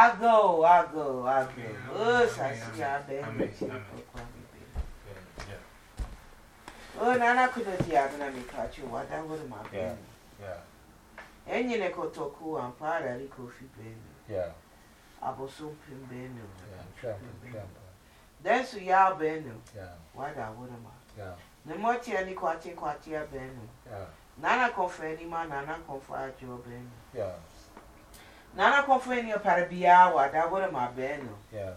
I go, I go, I go. Oh, I see how they Oh, Nana could have the Abana catch you. What that would have been. Yeah. And you know, Toku and Pada Rico Fipen. Yeah. I was so pin benu. Yeah, then so ya benu. Yeah. Why that would have. Yeah. The mochi any quati quati benu. Yeah. Nana confeni ma, Nana confa jo benu. Yeah. Nana confeni a parabia, what that would have my benu. Yeah.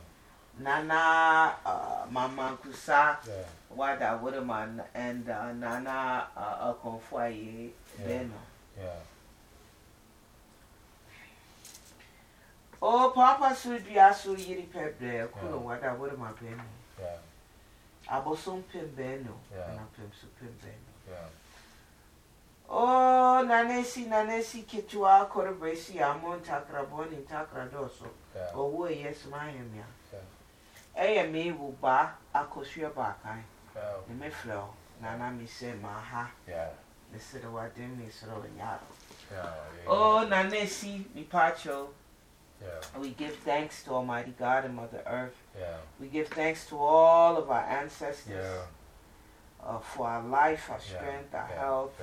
Nana uh, Mama Kusa, yeah. Wada Woodman, and uh, Nana uh, Akonfoye Beno. Yeah. Oh, Papa Sudi Asu Yiri Pebre, Kuno Wada Woodman Beno. Yeah. Abosom Pim Beno, and I'm Pim Supim Beno. Yeah. Oh, Nanesi, Nanesi Kitua, Korabresi, Amon Takraboni, Takradoso. Oh, yes, my him, yeah. ɛyɛ me wo ba akɔsua baakan ne me frɛ wo nana me sɛ me sere waden me sere oh nana esi me pacho. We give thanks to almighty god and mother earth. We give thanks to all of our ancestors uh, for our life our strength our health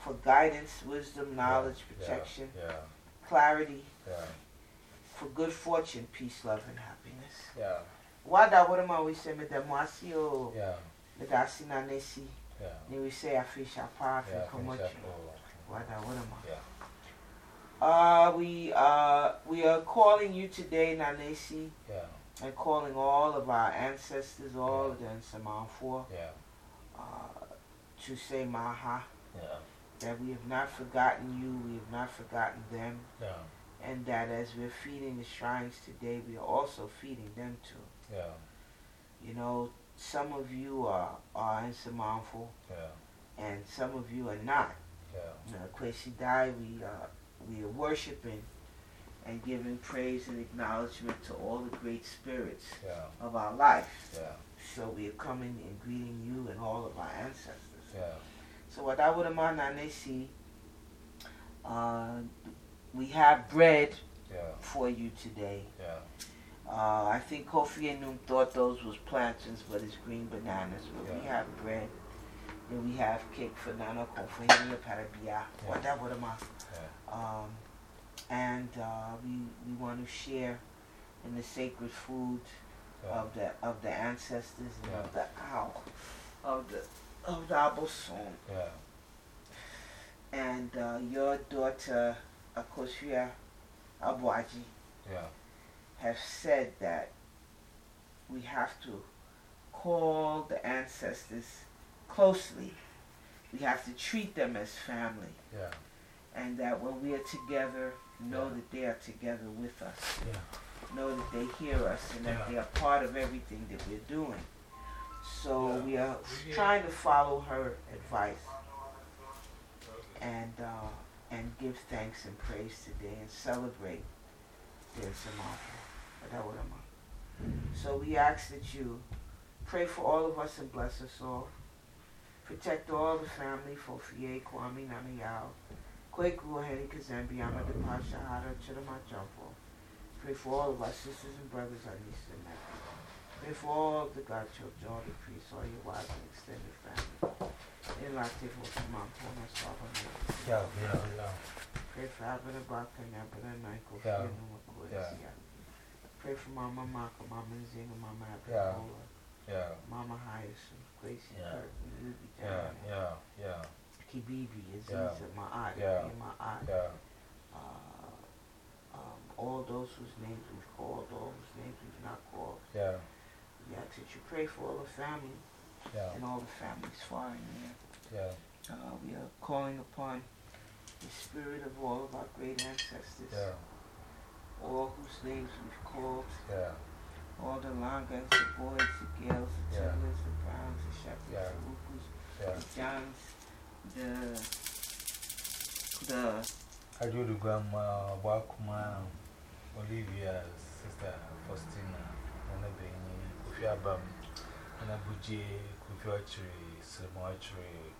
for guidance wisdom knowledge protection clarity for good fortune peace love and happiness. Wada what am I we say me the mwasio yeah. Me da sina nesi yeah. Ni we say a fish a pa fi komochi wada I yeah. Uh we uh we are calling you today Nanesi yeah. And calling all of our ancestors all yeah. of them Samanfo yeah. uh to say maha. Yeah that we have not forgotten you we have not forgotten them yeah and that as we're feeding the shrines today, we are also feeding them too. Yeah. You know, some of you are, are insurmountful, yeah. and some of you are not. Yeah. You know, Dai, we, uh, we are worshiping and giving praise and acknowledgement to all the great spirits yeah. of our life. Yeah. So we are coming and greeting you and all of our ancestors. Yeah. So what I would have see, uh, we have bread yeah. for you today. Yeah. Uh, I think Kofi Anum thought those was plantains, but it's green bananas. But yeah. we have bread. And we have cake for Nana Kofi Anum Parabia. What that would Um And uh, we, we want to share in the sacred food of the of the ancestors and of the owl, of the of the. Yeah. And uh, your daughter Akosia Abuaji yeah. have said that we have to call the ancestors closely. We have to treat them as family. Yeah. And that when we are together, know yeah. that they are together with us. Yeah. Know that they hear us and that they are part of everything that we're doing. So we are trying to follow her advice. And uh, and give thanks and praise today and celebrate their Samantha. So we ask that you pray for all of us and bless us all. Protect all the family for Fie Kwame Nana Yao. Kweku Henny Kazambi Amada Pasha Hara Chidama Jampo. Pray for all of our sisters and brothers on this and Pray for all the godchildren, all the priests, all your wives and extended family. Inactive was my opponent, so I Yeah, yeah, yeah. Pray for Abba Baka and Abba Niko, yeah. yeah. Pray for Mama Maka, Mama Zinga, Mama Abba yeah. yeah. Mama Hyas, Gracie yeah. Curtin, Ruby Yeah, yeah, yeah. Kibibi, Aziza, yeah. my aunt, yeah. my aunt. Yeah. Uh, um, all those whose names we've called, all whose names we've not called. Yeah. We ask that you pray for all the family yeah. and all the families far and near. Yeah. Uh, we are calling upon the spirit of all of our great ancestors. Yeah. All whose names we've called. Yeah. All the Langas, the boys, the Gales, the yeah. The Browns, the Shepherds, yeah. the Ukus, yeah. the Johns, the the I do the grandma, Wakuma, Olivia's sister, Faustina, and the Baby, Ufiabam. na buje kofi ochiri simo ochiri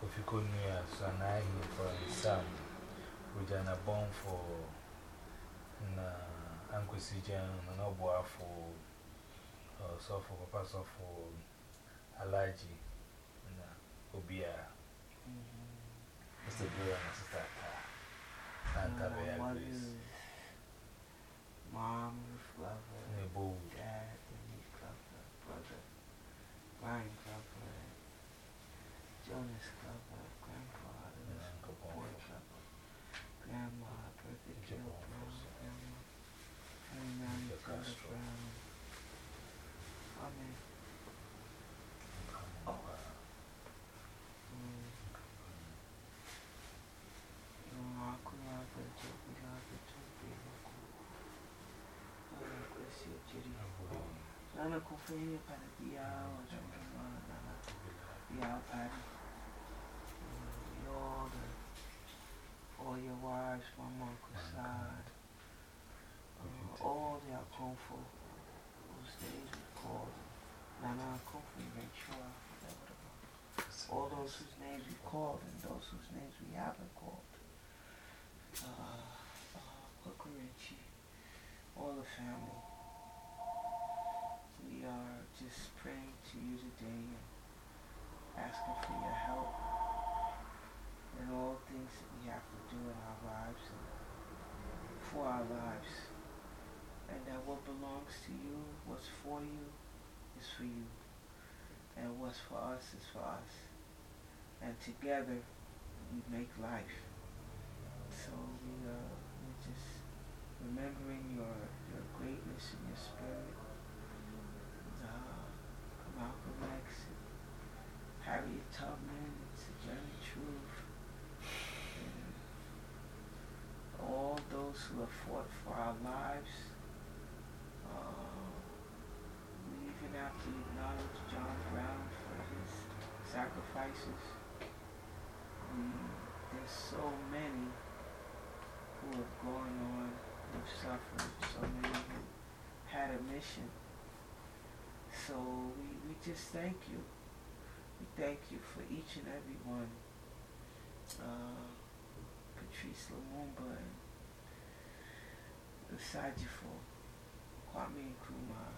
kofi konuya so na ahi for sam uja na bon for na Uncle Sijan, and no boy for so for Papa so for allergy. Obia. Mr. Blue and Sister. And Tabby agrees. Mom, Flower, Dad, Brian Glover, Jonas Glover, grandfather, Boy Glover, grandma, Bertha Kill Brown, grandma, Hernán Glover Brown. Amen. Oh. Mm. No, Akulava, Jokulava, Jokulava. Nana All your wives, mama kusad, all the called, nana about. All those whose names we called and those whose names we haven't called. Uh, uh, all the family. We are just praying to you today and asking for your help in all things that we have to do in our lives and for our lives. And that what belongs to you, what's for you, is for you. And what's for us is for us. And together we make life. So we uh, we're just remembering your, your greatness and your spirit. Malcolm X, Harriet Tubman, Sojourner Truth, and all those who have fought for our lives. Uh, we even have to acknowledge John Brown for his sacrifices. We, there's so many who have gone on, who have suffered, so many who had a mission. So we, we just thank you. We thank you for each and every one. Uh, Patrice Lumumba and Sajifo, Kwame Nkrumah,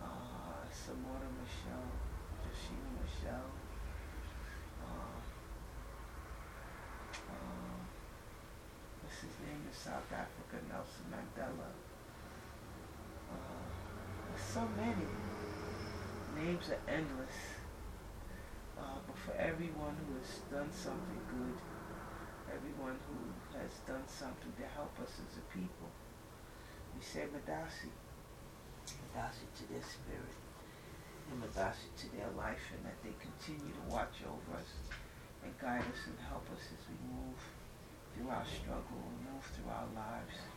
uh, Samora Machel, Josina Machel, uh, uh, what's his name in South Africa, Nelson Mandela. Uh, so many. Names are endless. Uh, but for everyone who has done something good, everyone who has done something to help us as a people, we say Madasi. Madasi to their spirit and Madasi to their life and that they continue to watch over us and guide us and help us as we move through our struggle and move through our lives.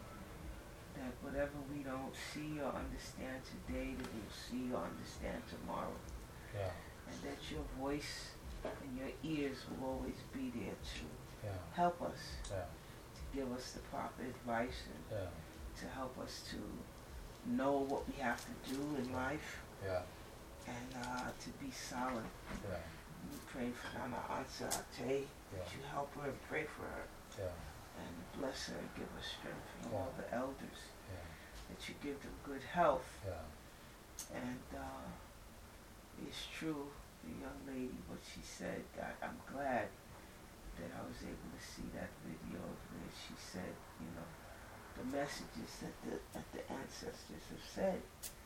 That whatever we don't see or understand today, that we'll see or understand tomorrow. Yeah. And that your voice and your ears will always be there to Yeah. help us, Yeah. to give us the proper advice and Yeah. to help us to know what we have to do in life Yeah. and uh, to be solid. We pray for Nana Ansa Ate, that you help her and pray for her Yeah. And bless her and give her strength and all the elders, Yeah. that you give them good health. Yeah. And uh, it's true, the young lady, what she said, I, I'm glad that I was able to see that video where she said, you know, the messages that the, that the ancestors have said,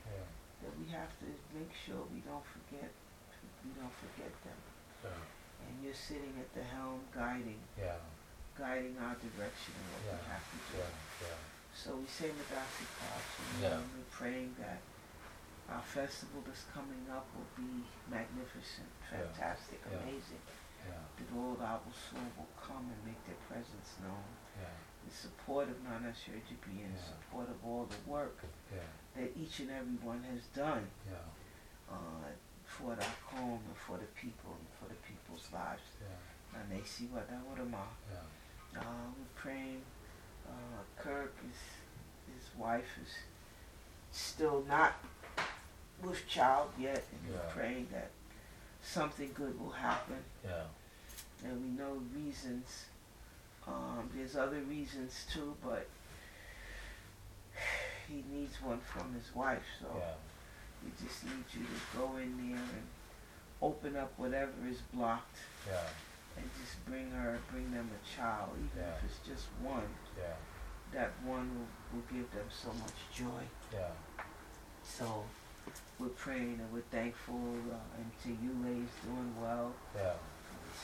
Yeah. that we have to make sure we don't forget, we don't forget them. Yeah. And you're sitting at the helm guiding, Yeah. Guiding our direction and what we have to do. So we say Madasi Koch, and Yeah. we're praying that our festival that's coming up will be magnificent, fantastic, amazing. Yeah. That all the Abusur will come and make their presence known. In support of Nana Shurjibi and in support of all the work Yeah. that each and every one has done Yeah. uh, for the home and for the people and for the people's lives. Yeah. And they see what that would have Yeah. Uh, we're praying. Uh, Kirk is his wife is still not with child yet, and we're Yeah. praying that something good will happen. Yeah. And we know reasons. Um, there's other reasons too, but he needs one from his wife. So yeah. we just need you to go in there and open up whatever is blocked. Yeah. And just bring her, bring them a child, even yeah. if it's just one. Yeah. That one will, will give them so much joy. Yeah. So we're praying and we're thankful uh, and to you ladies doing well. Yeah.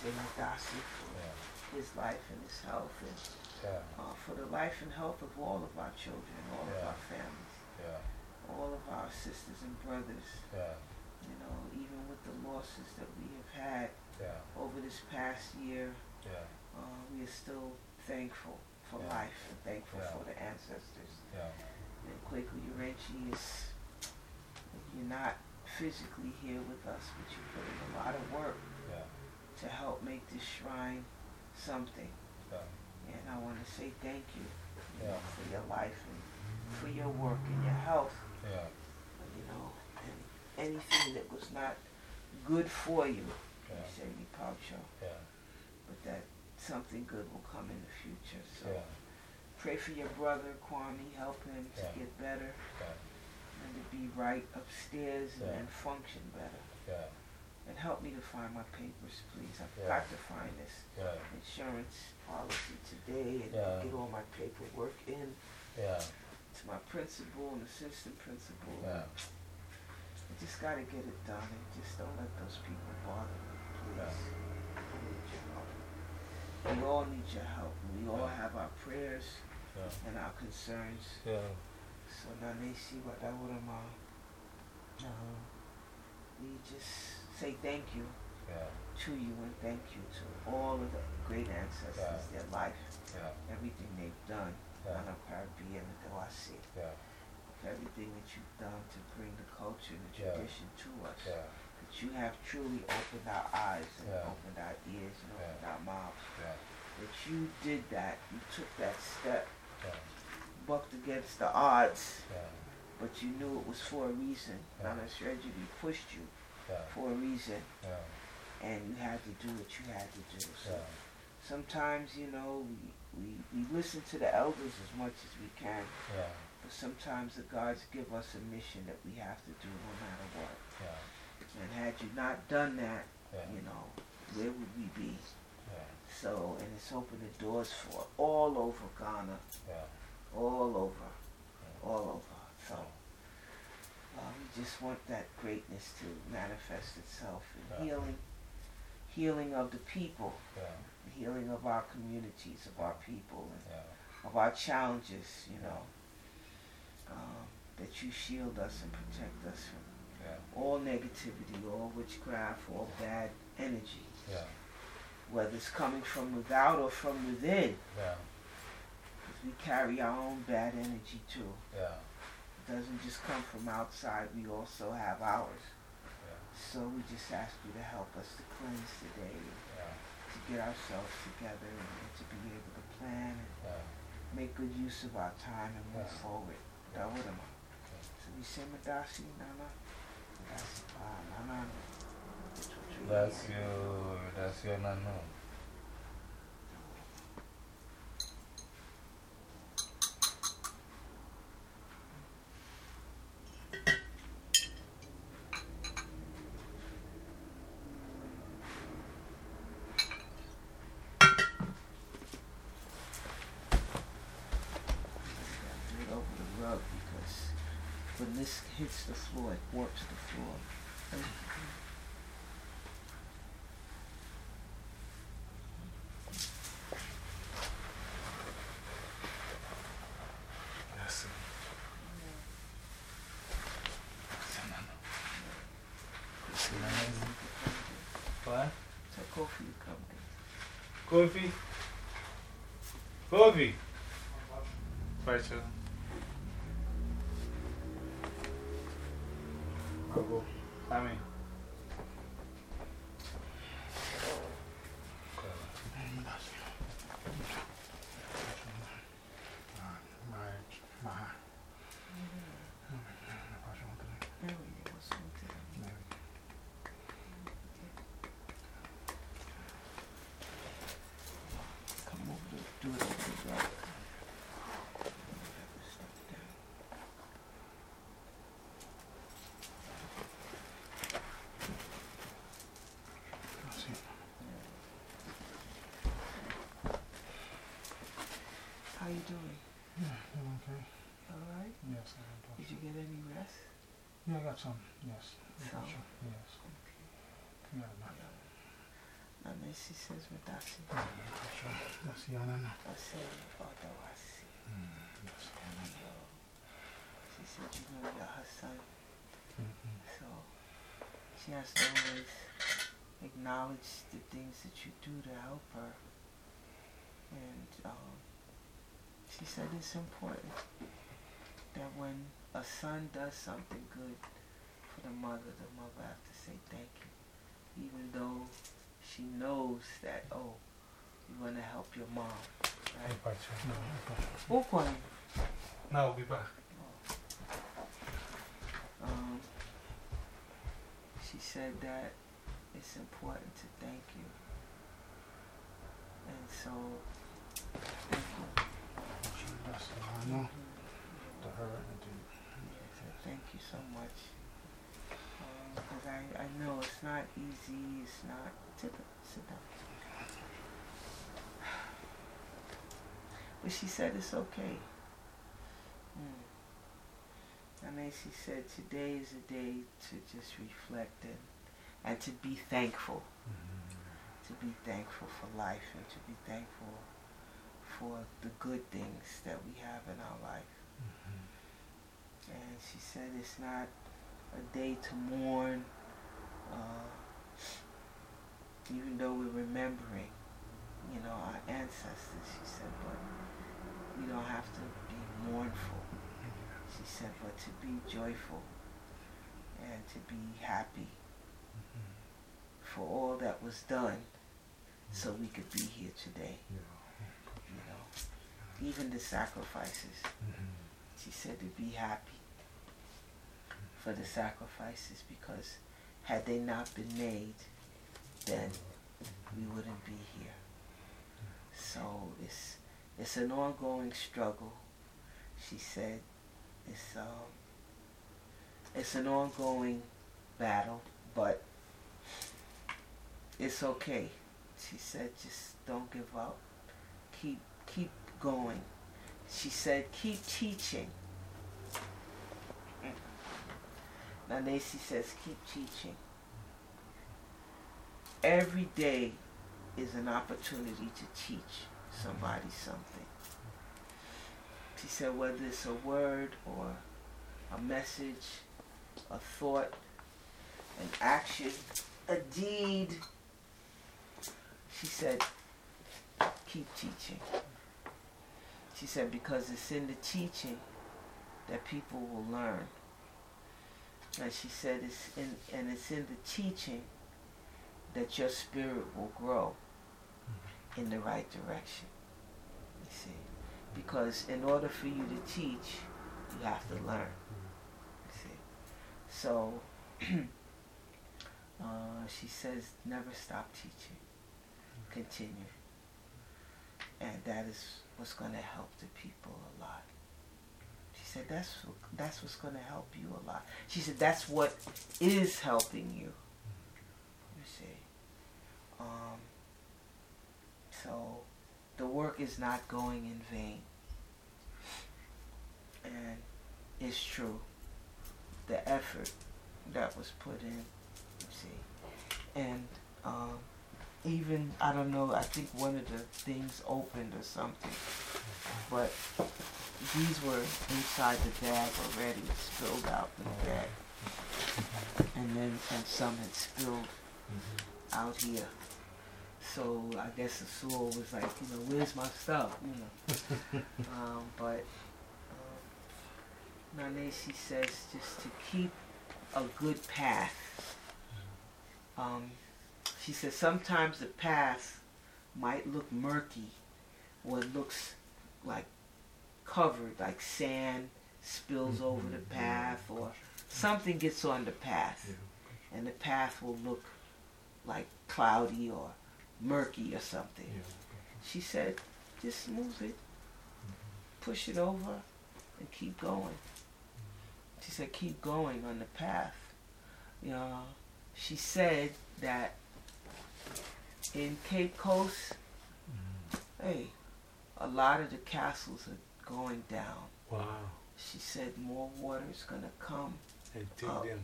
Say Darcy for yeah. his life and his health and yeah. uh, for the life and health of all of our children, all yeah. of our families, yeah. all of our sisters and brothers. Yeah. You know, even with the losses that we have had yeah. over this past year, yeah. uh, we are still thankful for yeah. life and thankful for the ancestors. Yeah. And Kwaku Urenchi is, you're not physically here with us, but you put in a lot of work yeah. to help make this shrine something. And I want to say thank you, you yeah. know, for your life and for your work and your health. Yeah. You know, and anything that was not good for you, yeah. say you Yeah. But that something good will come in the future. So yeah. pray for your brother Kwame, help him to yeah. get better and to be right upstairs and function better. Yeah. And help me to find my papers, please. I've got to find this insurance policy today and get all my paperwork in yeah. to my principal and assistant principal. Yeah. I just got to get it done and just don't let those people bother me. Yeah. I need your help. We all need your help. We all have our prayers yeah. and our concerns. Yeah. So now they see what I would have uh, we just say thank you yeah. to you and thank you to all of the great ancestors, yeah. their life, yeah. everything they've done. Yeah. Nana Caribbean and Dawasi. Yeah. Everything that you've done to bring the culture and the Yeah. tradition to us. Yeah. That you have truly opened our eyes and Yeah. opened our ears and Yeah. opened our mouths. Yeah. That you did that. You took that step, bucked against the odds, but you knew it was for a reason. Yeah. Nana Shredjiri pushed you for a reason, and you had to do what you had to do. So sometimes, you know, we, we, we listen to the elders as much as we can, but sometimes the gods give us a mission that we have to do no matter what. And had you not done that, Yeah. you know, where would we be? Yeah. So, and it's opened the doors for all over Ghana, all over, all over. So, uh, we just want that greatness to manifest itself in healing, healing of the people, healing of our communities, of our people, and of our challenges, you know. Um, that you shield us and protect us from Yeah. all negativity, all witchcraft, all bad energy, Yeah. whether it's coming from without or from within. Yeah. We carry our own bad energy too. Yeah. It doesn't just come from outside, we also have ours. Yeah. So we just ask you to help us to cleanse today, Yeah. to get ourselves together, and to be able to plan and make good use of our time and move forward. Dawudama. So we say Madasi Nana. That's your, that's your nano. Floor, it warps the floor. Yes. That's your nano. What? So Kofi will come there. Kofi? Kofi? Rachel. Kogo. Ami. There we go, something. Come over, do it over the rug. Step down. okay. All right? Yes, I am. Did you get any rest? Yeah, I got some, yes. So? Yes. Okay. Yeah, no. Na nesse says medasi. Yes, yeah, no, no. Ase otawasi. Yes, yeah, no, no. She know her son. Mhm. So she has to always acknowledge the things that you do to help her. And um, she said it's important that when a son does something good for the mother, the mother has to say thank you. Even though she knows that, oh, you want to help your mom. Right? No, okay. Who calling? Now we'll be back. Um, she said that it's important to thank you. And so, thank you. Thank you so much. Um, because I, I know it's not easy, it's not. Down. Sit down. But she said it's okay. And then she said today is a day to just reflect and, and to be thankful. To be thankful for life and to be thankful for the good things that we have in our life. And she said it's not a day to mourn, uh, even though we're remembering, you know, our ancestors. She said, but we don't have to be mournful. She said, but to be joyful and to be happy mm-hmm. for all that was done so we could be here today, you know. Even the sacrifices. Mm-hmm. She said to be happy for the sacrifices because had they not been made, then we wouldn't be here. So it's it's an ongoing struggle. She said it's um it's an ongoing battle, but it's okay. She said just don't give up. Keep keep going. She said keep teaching. Now Nancy says keep teaching. Every day is an opportunity to teach somebody something. She said whether it's a word or a message, a thought, an action, a deed. She said keep teaching. She said because it's in the teaching that people will learn. And she said it's in and it's in the teaching that your spirit will grow mm-hmm. in the right direction. You see. Because in order for you to teach, you have to learn. See. So uh, she says never stop teaching. Continue. And that is what's going to help the people a lot. She said that's that's what's going to help you a lot. She said that's what is helping you. You see. Um, so the work is not going in vain. And it's true. The effort that was put in, you see. And um, even, I don't know, I think one of the things opened or something. But these were inside the bag already, spilled out in the bag. And then and some had spilled out here. So I guess the soul was like, you know, where's my stuff? You know. um, but um, Nane, she says just to keep a good path. Um, she says sometimes the path might look murky or it looks like covered, like sand spills over the path or something gets on the path and the path will look like cloudy or murky or something. She said, just move it, mm-hmm. push it over, and keep going. Mm-hmm. She said, keep going on the path. You know, she said that in Cape Coast, mm-hmm. hey, a lot of the castles are going down. Wow. She said more water is going to come. And take them.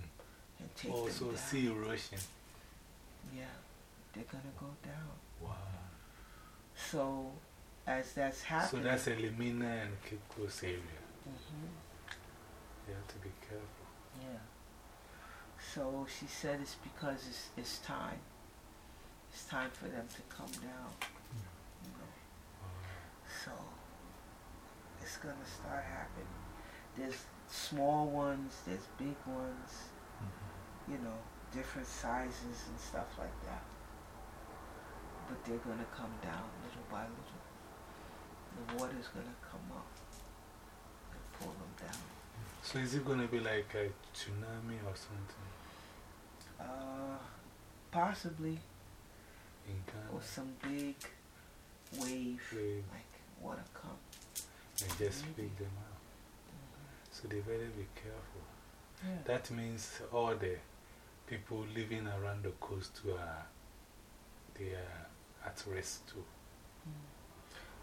And take also them sea erosion. Yeah, they're to go down. Wow. So, as that's happening. So that's Elmina and Kikos area. -hmm. You have to be careful. Yeah. So she said it's because it's, it's time. It's time for them to come down. You know? So it's going to start happening. There's small ones, there's big ones, -hmm. you know, different sizes and stuff like that. But they're going to come down little by little. The water's going to come up and pull them down. So is it going to be like a tsunami or something? Uh, possibly. Or some big wave, wave, like water come. And just pick them up. -hmm. So they better be careful. Yeah. That means all the people living around the coast are, they are at risk too. Mm.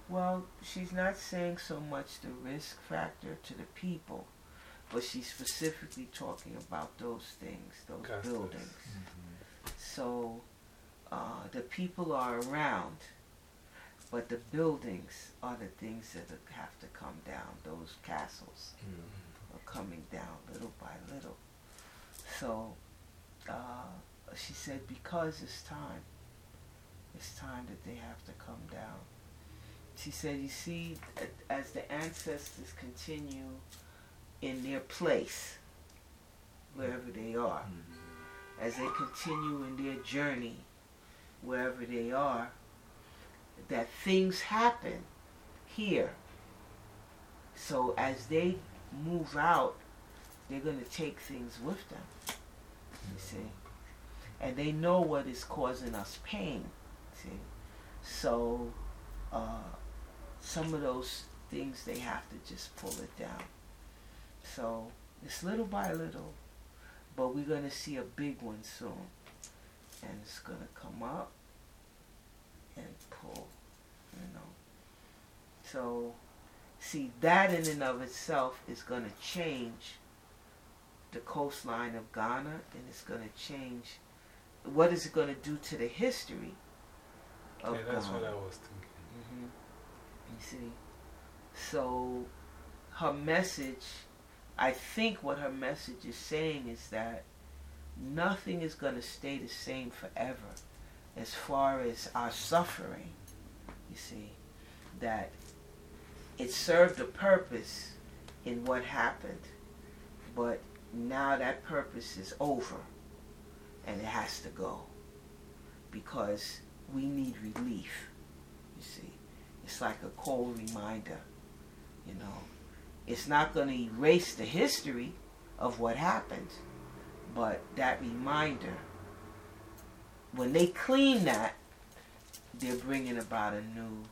Well, she's not saying so much the risk factor to the people, but she's specifically talking about those things, those Castles. buildings. -hmm. So uh, the people are around, but the buildings are the things that have to come down. Those castles -hmm. are coming down little by little. So uh, she said, because it's time, it's time that they have to come down. She said, you see, as the ancestors continue in their place, wherever they are, mm -hmm. as they continue in their journey, wherever they are, that things happen here. So as they move out, they're going to take things with them. You see? And they know what is causing us pain. So, uh, some of those things they have to just pull it down. So it's little by little, but we're going to see a big one soon. And it's going to come up and pull, you know. So, see, that in and of itself is going to change the coastline of Ghana and it's going to change. What is it going to do to the history of yeah, that's what I was thinking. Mm -hmm. You see? So her message, I think what her message is saying is that nothing is going to stay the same forever as far as our suffering. You see? That it served a purpose in what happened, but now that purpose is over and it has to go because we need relief, you see. It's like a cold reminder, you know. It's not going to erase the history of what happened, but that reminder, when they clean that, they're bringing about a new,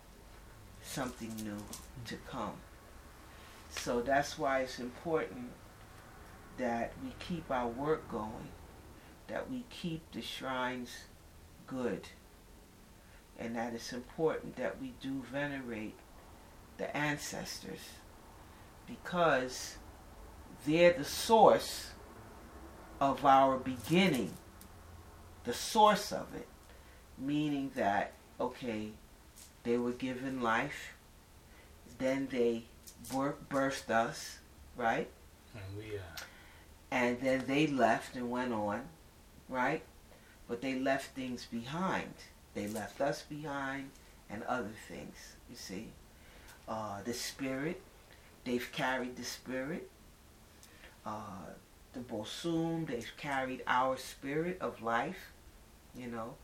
something new to come. So that's why it's important that we keep our work going, that we keep the shrines good and that it's important that we do venerate the ancestors because they're the source of our beginning, the source of it, meaning that, okay, they were given life, then they birthed us, right? And we are. And then they left and went on, right? But they left things behind. They left us behind and other things, you see. Uh, the spirit, they've carried the spirit. Uh, the Bosum, they've carried our spirit of life, you know.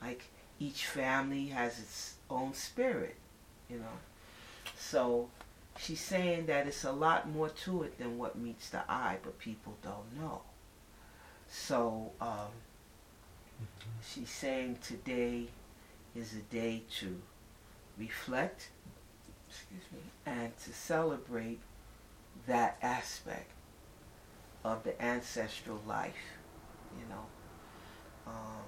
Like each family has its own spirit, you know. So she's saying that it's a lot more to it than what meets the eye, but people don't know. So um, She's saying today is a day to reflect, excuse me, and to celebrate that aspect of the ancestral life, you know. Um,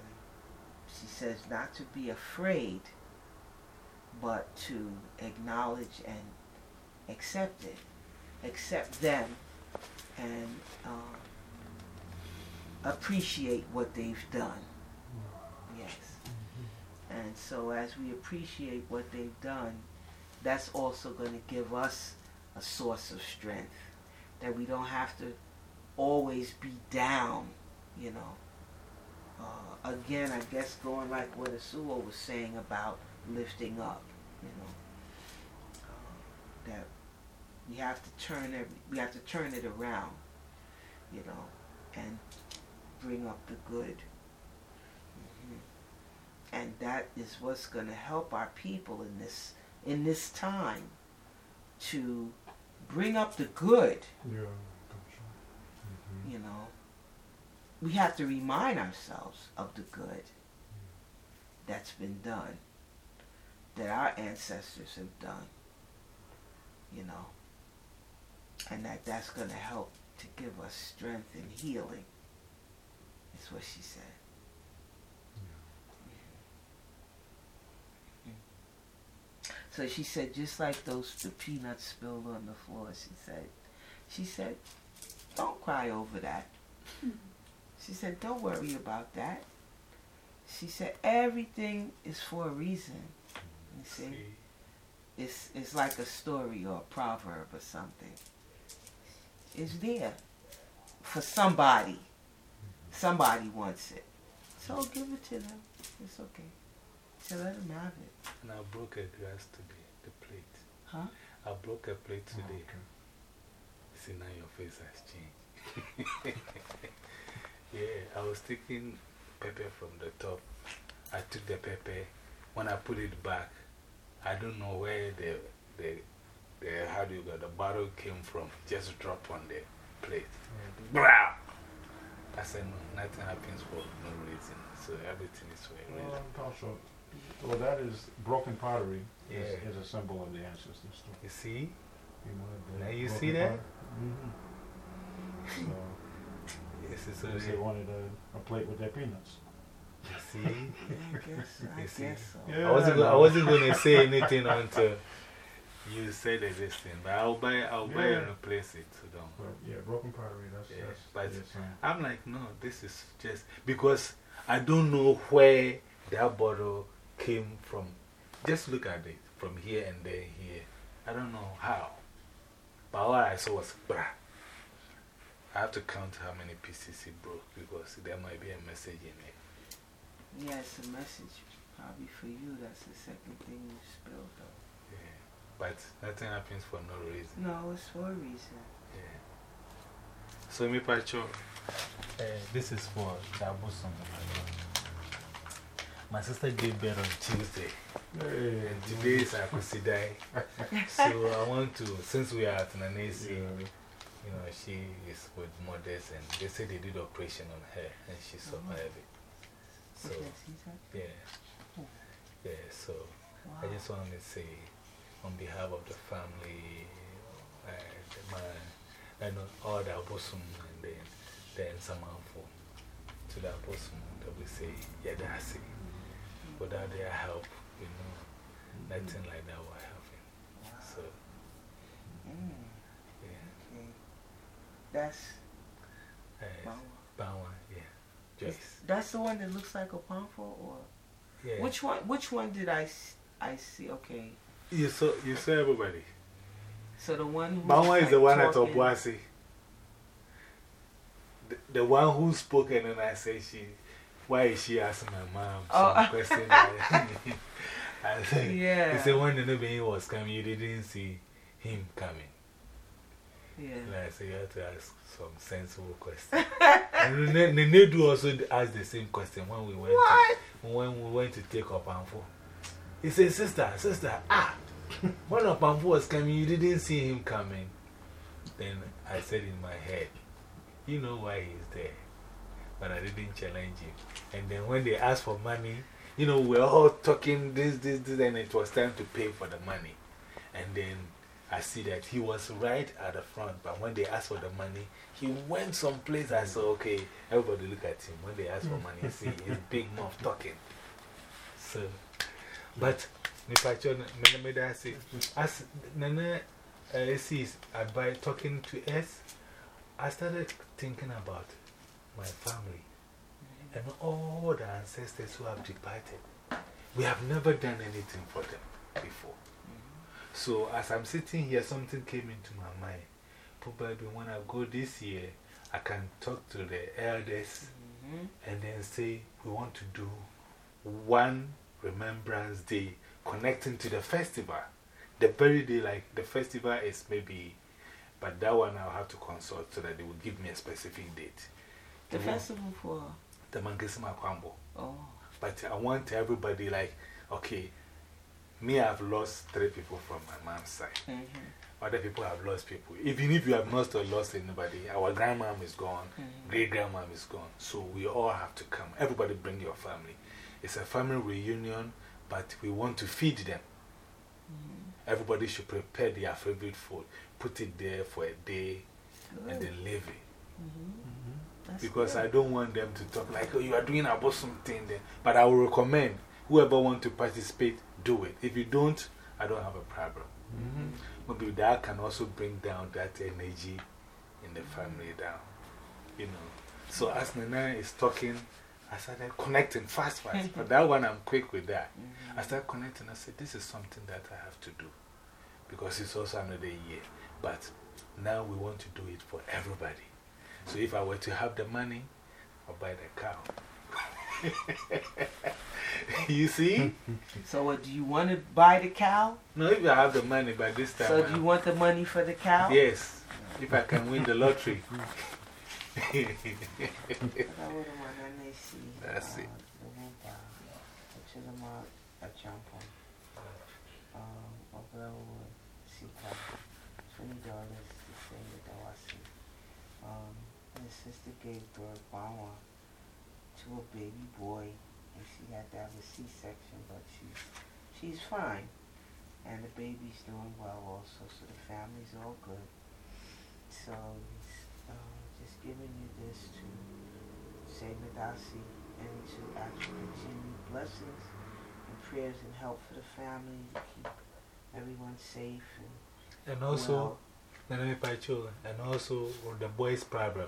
she says not to be afraid, but to acknowledge and accept it. accept them and uh, appreciate what they've done. And so, as we appreciate what they've done, that's also going to give us a source of strength. That we don't have to always be down, you know. Uh, again, I guess going like what Asuo was saying about lifting up, you know. Uh, that we have to turn every, we have to turn it around, you know, and bring up the good. And that is what's going to help our people in this in this time to bring up the good. Yeah. Mm-hmm. You know, we have to remind ourselves of the good that's been done, that our ancestors have done. You know, and that that's going to help to give us strength and healing. That's what she said. So she said, just like those the peanuts spilled on the floor, she said, she said, don't cry over that. Hmm. She said, don't worry about that. She said, everything is for a reason. You see? It's, it's like a story or a proverb or something. It's there for somebody. Somebody wants it. So give it to them. It's okay. So let them have it. And I broke a glass today, the plate. Huh? I broke a plate Oh, today. See, now your face has changed. yeah, I was taking pepper from the top. I took the pepper. When I put it back, I don't know where the, the, the how do you go, the bottle came from. Just dropped on the plate. Blah! I said, no, nothing happens for no reason. So everything is for a reason. Well, that is broken pottery is, Yeah. is a symbol of the ancestors. Too. You see? You know, the Now you see that? Mm-hmm. So, Yes, it's so they wanted a, a plate with their peanuts. You see? Yeah, I guess, I You guess so. Yeah. I wasn't, go I wasn't going to say anything until you said this thing, but I'll buy, I'll buy and replace it. So don't. But yeah, broken pottery, that's, Yeah, that's, but- that's um, I'm like, no, this is just because I don't know where that bottle came from. Just look at it from here and then here. I don't know how. But all I saw was brah. I have to count how many pieces it broke because there might be a message in it. Yeah, it's a message probably for you. That's the second thing you spilled, though. Yeah. But nothing happens for no reason. No, it's for a reason. Yeah. So, me, Pacho, uh, this is for Dabuson. My sister gave birth on Tuesday. hey, And today is Akwasidae. so, I want to, since we are at Nanesi, yeah. you know, she is with mothers and they say they did operation on her and she survived it. So, Okay, see that? yeah. Yeah, so I just wanted to say, on behalf of the family, and my, and all the Abosom and then the Nsamanfo, to the Abosom that we say, Yadasi. Without their help, you know, nothing like that will happen. So, Mm, yeah. okay. That's Uh, Bawa. Bawa, yeah. Joyce. That's the one that looks like a pompo, or Yeah. which one? Which one did I, I see? Okay, You saw, you saw everybody. so the one who Bawa is the one at talking- Obuasi. The, the one who spoke, and then I said, she, why is she asking my mom some Oh. question? I said, Yeah. He said, when the Nubian was coming, you didn't see him coming. Yeah. I said, you have to ask some sensible questions. and then the Nedu also asked the same question when we went, What? To, when we went to take up Amfo. He said, Sister, sister, ah, when Opamfo was coming, you didn't see him coming. Then I said in my head, You know why he's there. But I didn't challenge him. And then when they asked for money, you know, we we're all talking this, this, this, and it was time to pay for the money. And then I see that he was right at the front, but when they asked for the money, he went someplace. I said, okay, everybody look at him. When they asked for money, see his big mouth talking. So, but, if I try to say, as Nana, uh, see, by talking to us, I started thinking about my family and all the ancestors who have departed. We have never done anything for them before. So, as I'm sitting here, something came into my mind. Probably when I go this year, I can talk to the elders -hmm. and then say, we want to do one Remembrance Day connecting to the festival. The very day, like the festival is maybe, but that one I'll have to consult so that they will give me a specific date. The, festival for? The Mankessim Akwambo. Oh. But I want everybody, like, okay, me, I've lost three people from my mom's side. -hmm. Other people have lost people. Even if you have not lost anybody, our grandmom is gone, -hmm. great grandmom is gone. So we all have to come. Everybody bring your family. It's a family reunion, but we want to feed them. -hmm. Everybody should prepare their favorite food, put it there for a day, and then leave it. -hmm. Because I don't want them to talk like, oh, you are doing about something there. But I will recommend whoever want to participate, do it. If you don't, I don't have a problem. -hmm. Maybe that can also bring down that energy in the family down. You know. So as Nana is talking, I started connecting fast, fast. but that one, I'm quick with that. -hmm. I started connecting. I said, this is something that I have to do because it's also another year. But now we want to do it for everybody. So if I were to have the money, I'll buy the cow. you see? So, what, do you want to buy the cow? No, if I have the money by this time. So, do you want the money for the cow? Yes, if I can win the lottery. That's it. $20 sister gave birth to a baby boy, and she had to have a C-section, but she's she's fine, and the baby's doing well also, so the family's all good. So he's uh, just giving you this to say Medaase and to actually continue blessings and prayers and help for the family, to keep everyone safe and, and also. Well. And also the boy's problem.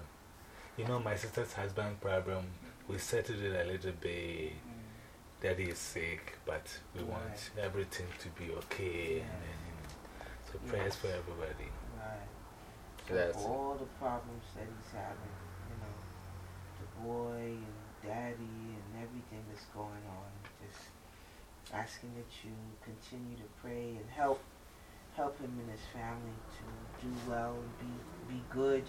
You know, my sister's husband problem, we settled it a little bit. Mm. Daddy is sick, but we want everything to be okay. And then, you know, so prayers for everybody. Right. So That's all the problems that he's having, you know, the boy and daddy and everything that's going on. Just asking that you continue to pray and help help him and his family to do well and be be good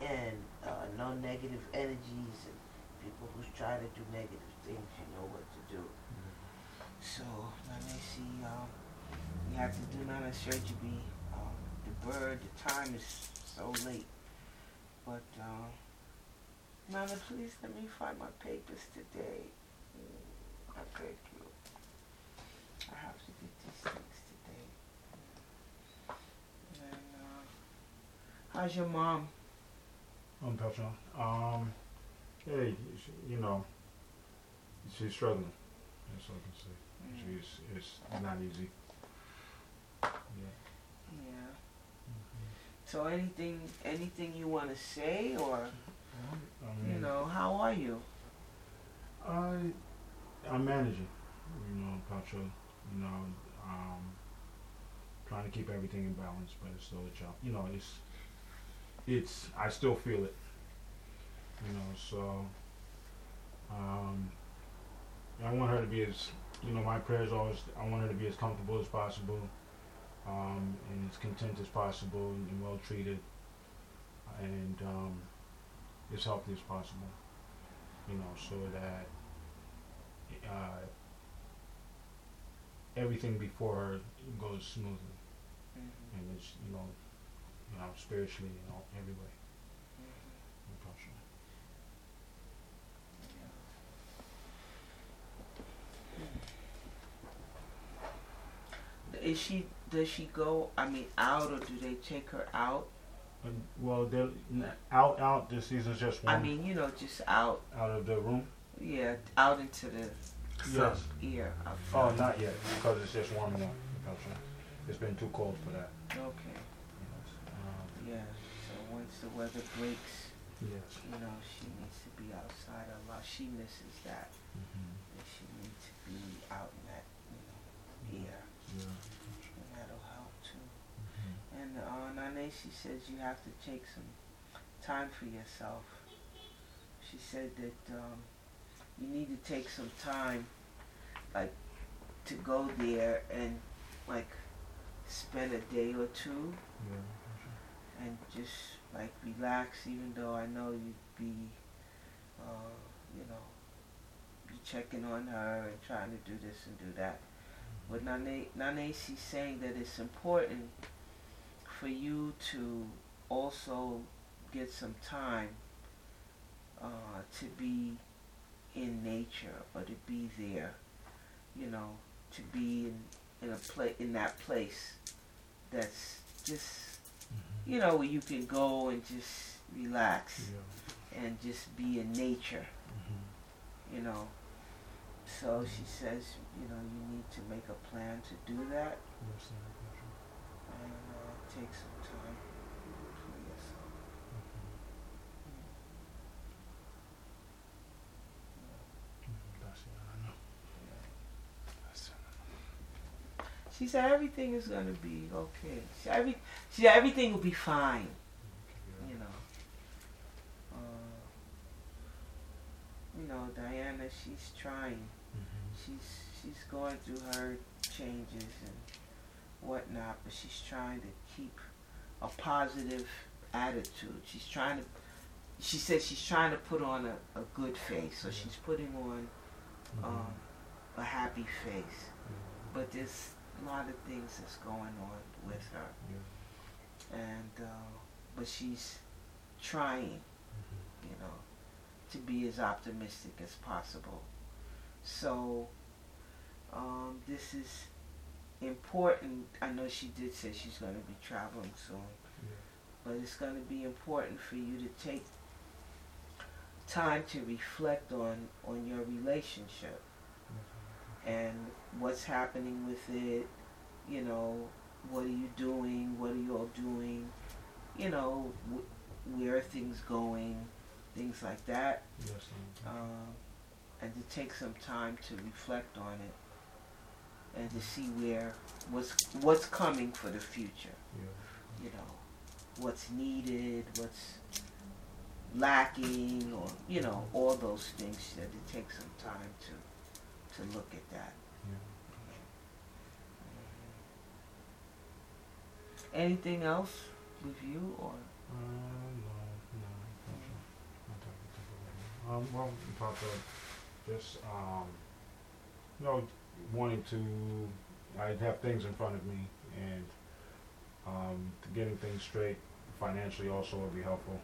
and uh, no negative energies and people who try to do negative things, you know what to do. So now they see um, you have to do none of surgery. Um, the bird, the time is so late. But uh, Nana, please let me find my papers today. Mm, I beg you. I have to get these things today. And, uh, how's your mom? I'm Petron. Um, hey, you know, she's struggling. That's all I can say. Mm. She's, it's not easy. Yeah. Yeah. -hmm. So anything, anything you want to say or? I mean, you know, how are you? I, I'm managing, you know, Pacho, you know, um, trying to keep everything in balance, but it's still a job. You know, it's, it's, I still feel it, you know, so, um, I want her to be as, you know, my prayers always, I want her to be as comfortable as possible, um, and as content as possible and well treated, and, um, as healthy as possible, you know, so that uh, everything before her goes smoothly, mm -hmm. and it's you know, you know, spiritually, you know, every way. Is she? Does she go? I mean, out, or do they take her out? well, they're out, out. This is just one. I mean, you know, just out. Out of the room. Yeah, out into the yes. ear. Oh, not yet, because it's just warming up. it's been too cold for that. Okay. Um, yeah. So once the weather breaks, yes. you know, she needs to be outside a lot. She misses that. Mm-hmm. And she needs to be out in that, you know, air. Yeah. And that'll help too. Mm-hmm. And uh, Nane, she says you have to take some time for yourself. She said that um, you need to take some time, like, to go there and, like, spend a day or two Yeah. and just, like, relax, even though I know you'd be, uh, you know, be checking on her and trying to do this and do that. But Nane, Nane, she's saying that it's important for you to also get some time uh, to be in nature or to be there, you know, to be in, in a place in that place that's just Mm-hmm. you know where you can go and just relax Yeah. and just be in nature, Mm-hmm. you know. So she says, you know, you need to make a plan to do that Yes, take some time for yourself. That's it. I know. That's it. She said everything is gonna be okay. She, every, she said everything will be fine. Okay, You know. Uh, you know, Diana. She's trying. Mhm. She's she's going through her changes and whatnot, but she's trying to keep a positive attitude. She's trying to. She said she's trying to put on a, a good face, so Yeah. she's putting on Mhm. um, a happy face. Yeah. But there's a lot of things that's going on with her, Yeah. and uh, but she's trying, Mhm. you know, to be as optimistic as possible. So um, this is important. I know she did say she's going to be traveling soon, Yeah. but it's going to be important for you to take time to reflect on on your relationship and what's happening with it. You know, what are you doing? What are you all doing? You know, wh- where are things going? Things like that. Yes. Um, and to take some time to reflect on it and to see where what's what's coming for the future. Yeah. You know, what's needed, what's lacking, or you know, all those things. That it takes some time to to look at that. Yeah. Anything else with you or? Uh, no, no, no, not that I can think of right now. Um, well, about the, just, um, you know, wanting to, I'd have things in front of me and, um, to getting things straight financially also would be helpful.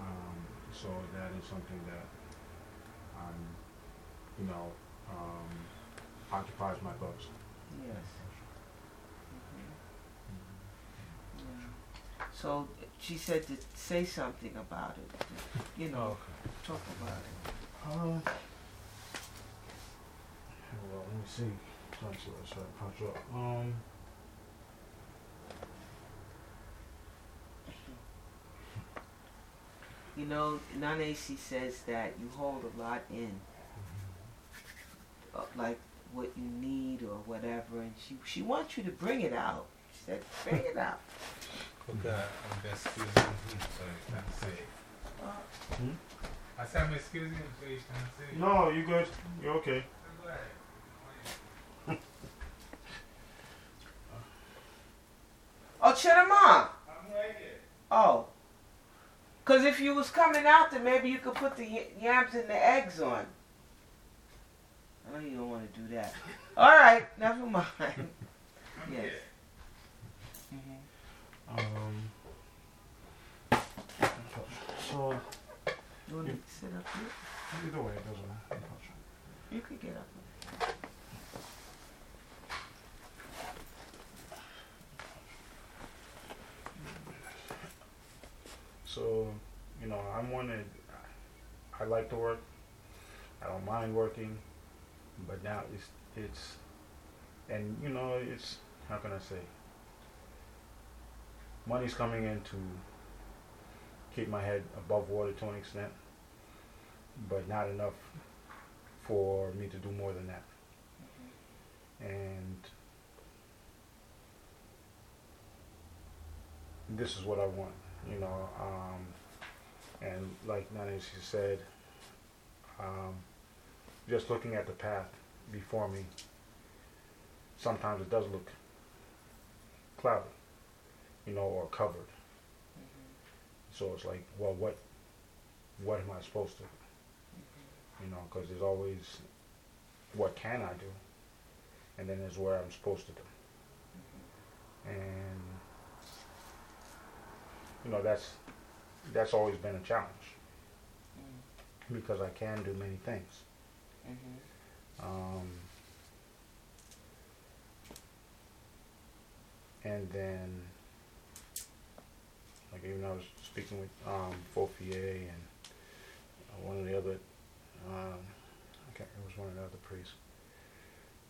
Um, so that is something that, um, you know, um, occupies my thoughts. Yes. Yeah. So she said to say something about it. to, you know, talk about it. Uh, well, let me see. Trying to see what I. Punch up. Um. You know, Nane, she says that you hold a lot in, uh, like what you need or whatever, and she she wants you to bring it out. She said, bring it out. Okay, I'm excusing him so he can say. Uh, Hmm? I said I'm excusing him so he can say. No, you good? You're okay. Go ahead. Oh, Chidama. I'm right here. Oh. Because if you was coming out, then maybe you could put the yams and the eggs on. I know you don't want to do that. All right, never mind. Yes. here. hmm Um. So You want to sit up here? either way, it doesn't matter. You could get up. So, you know, I'm one that I like to work. I don't mind working, but now it's it's, and you know, it's how can I say? Money's coming in to keep my head above water to an extent, but not enough for me to do more than that. And this is what I want, you know. Um, and like Nancy said, um, just looking at the path before me, sometimes it does look cloudy, you know, or covered. Mm-hmm. So it's like, well, what, what am I supposed to? Mm-hmm. You know, because there's always, what can I do? And then there's where I'm supposed to do. Mm-hmm. And you know, that's that's always been a challenge mm. because I can do many things. Mm-hmm. Um, and then, like even I was speaking with um, Fofier and one of the other, um, I can't, it was one of the other priests.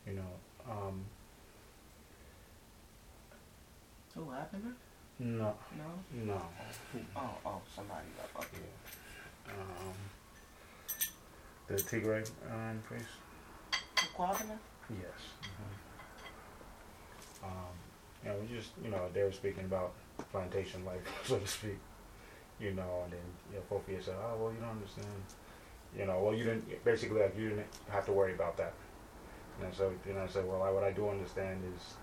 You know. Um, Who happened? No. No? No. Oh, oh, somebody got up. Yeah. Um, the Tigray um, priest? Quabana? Yes. Mm-hmm. Um, and we just, you know, they were speaking about plantation life, so to speak. You know, and then, you know, Fofier said, oh, well, you don't understand. You know, well, you didn't, basically, like, you didn't have to worry about that. And so, you know, I said, well, I, what I do understand is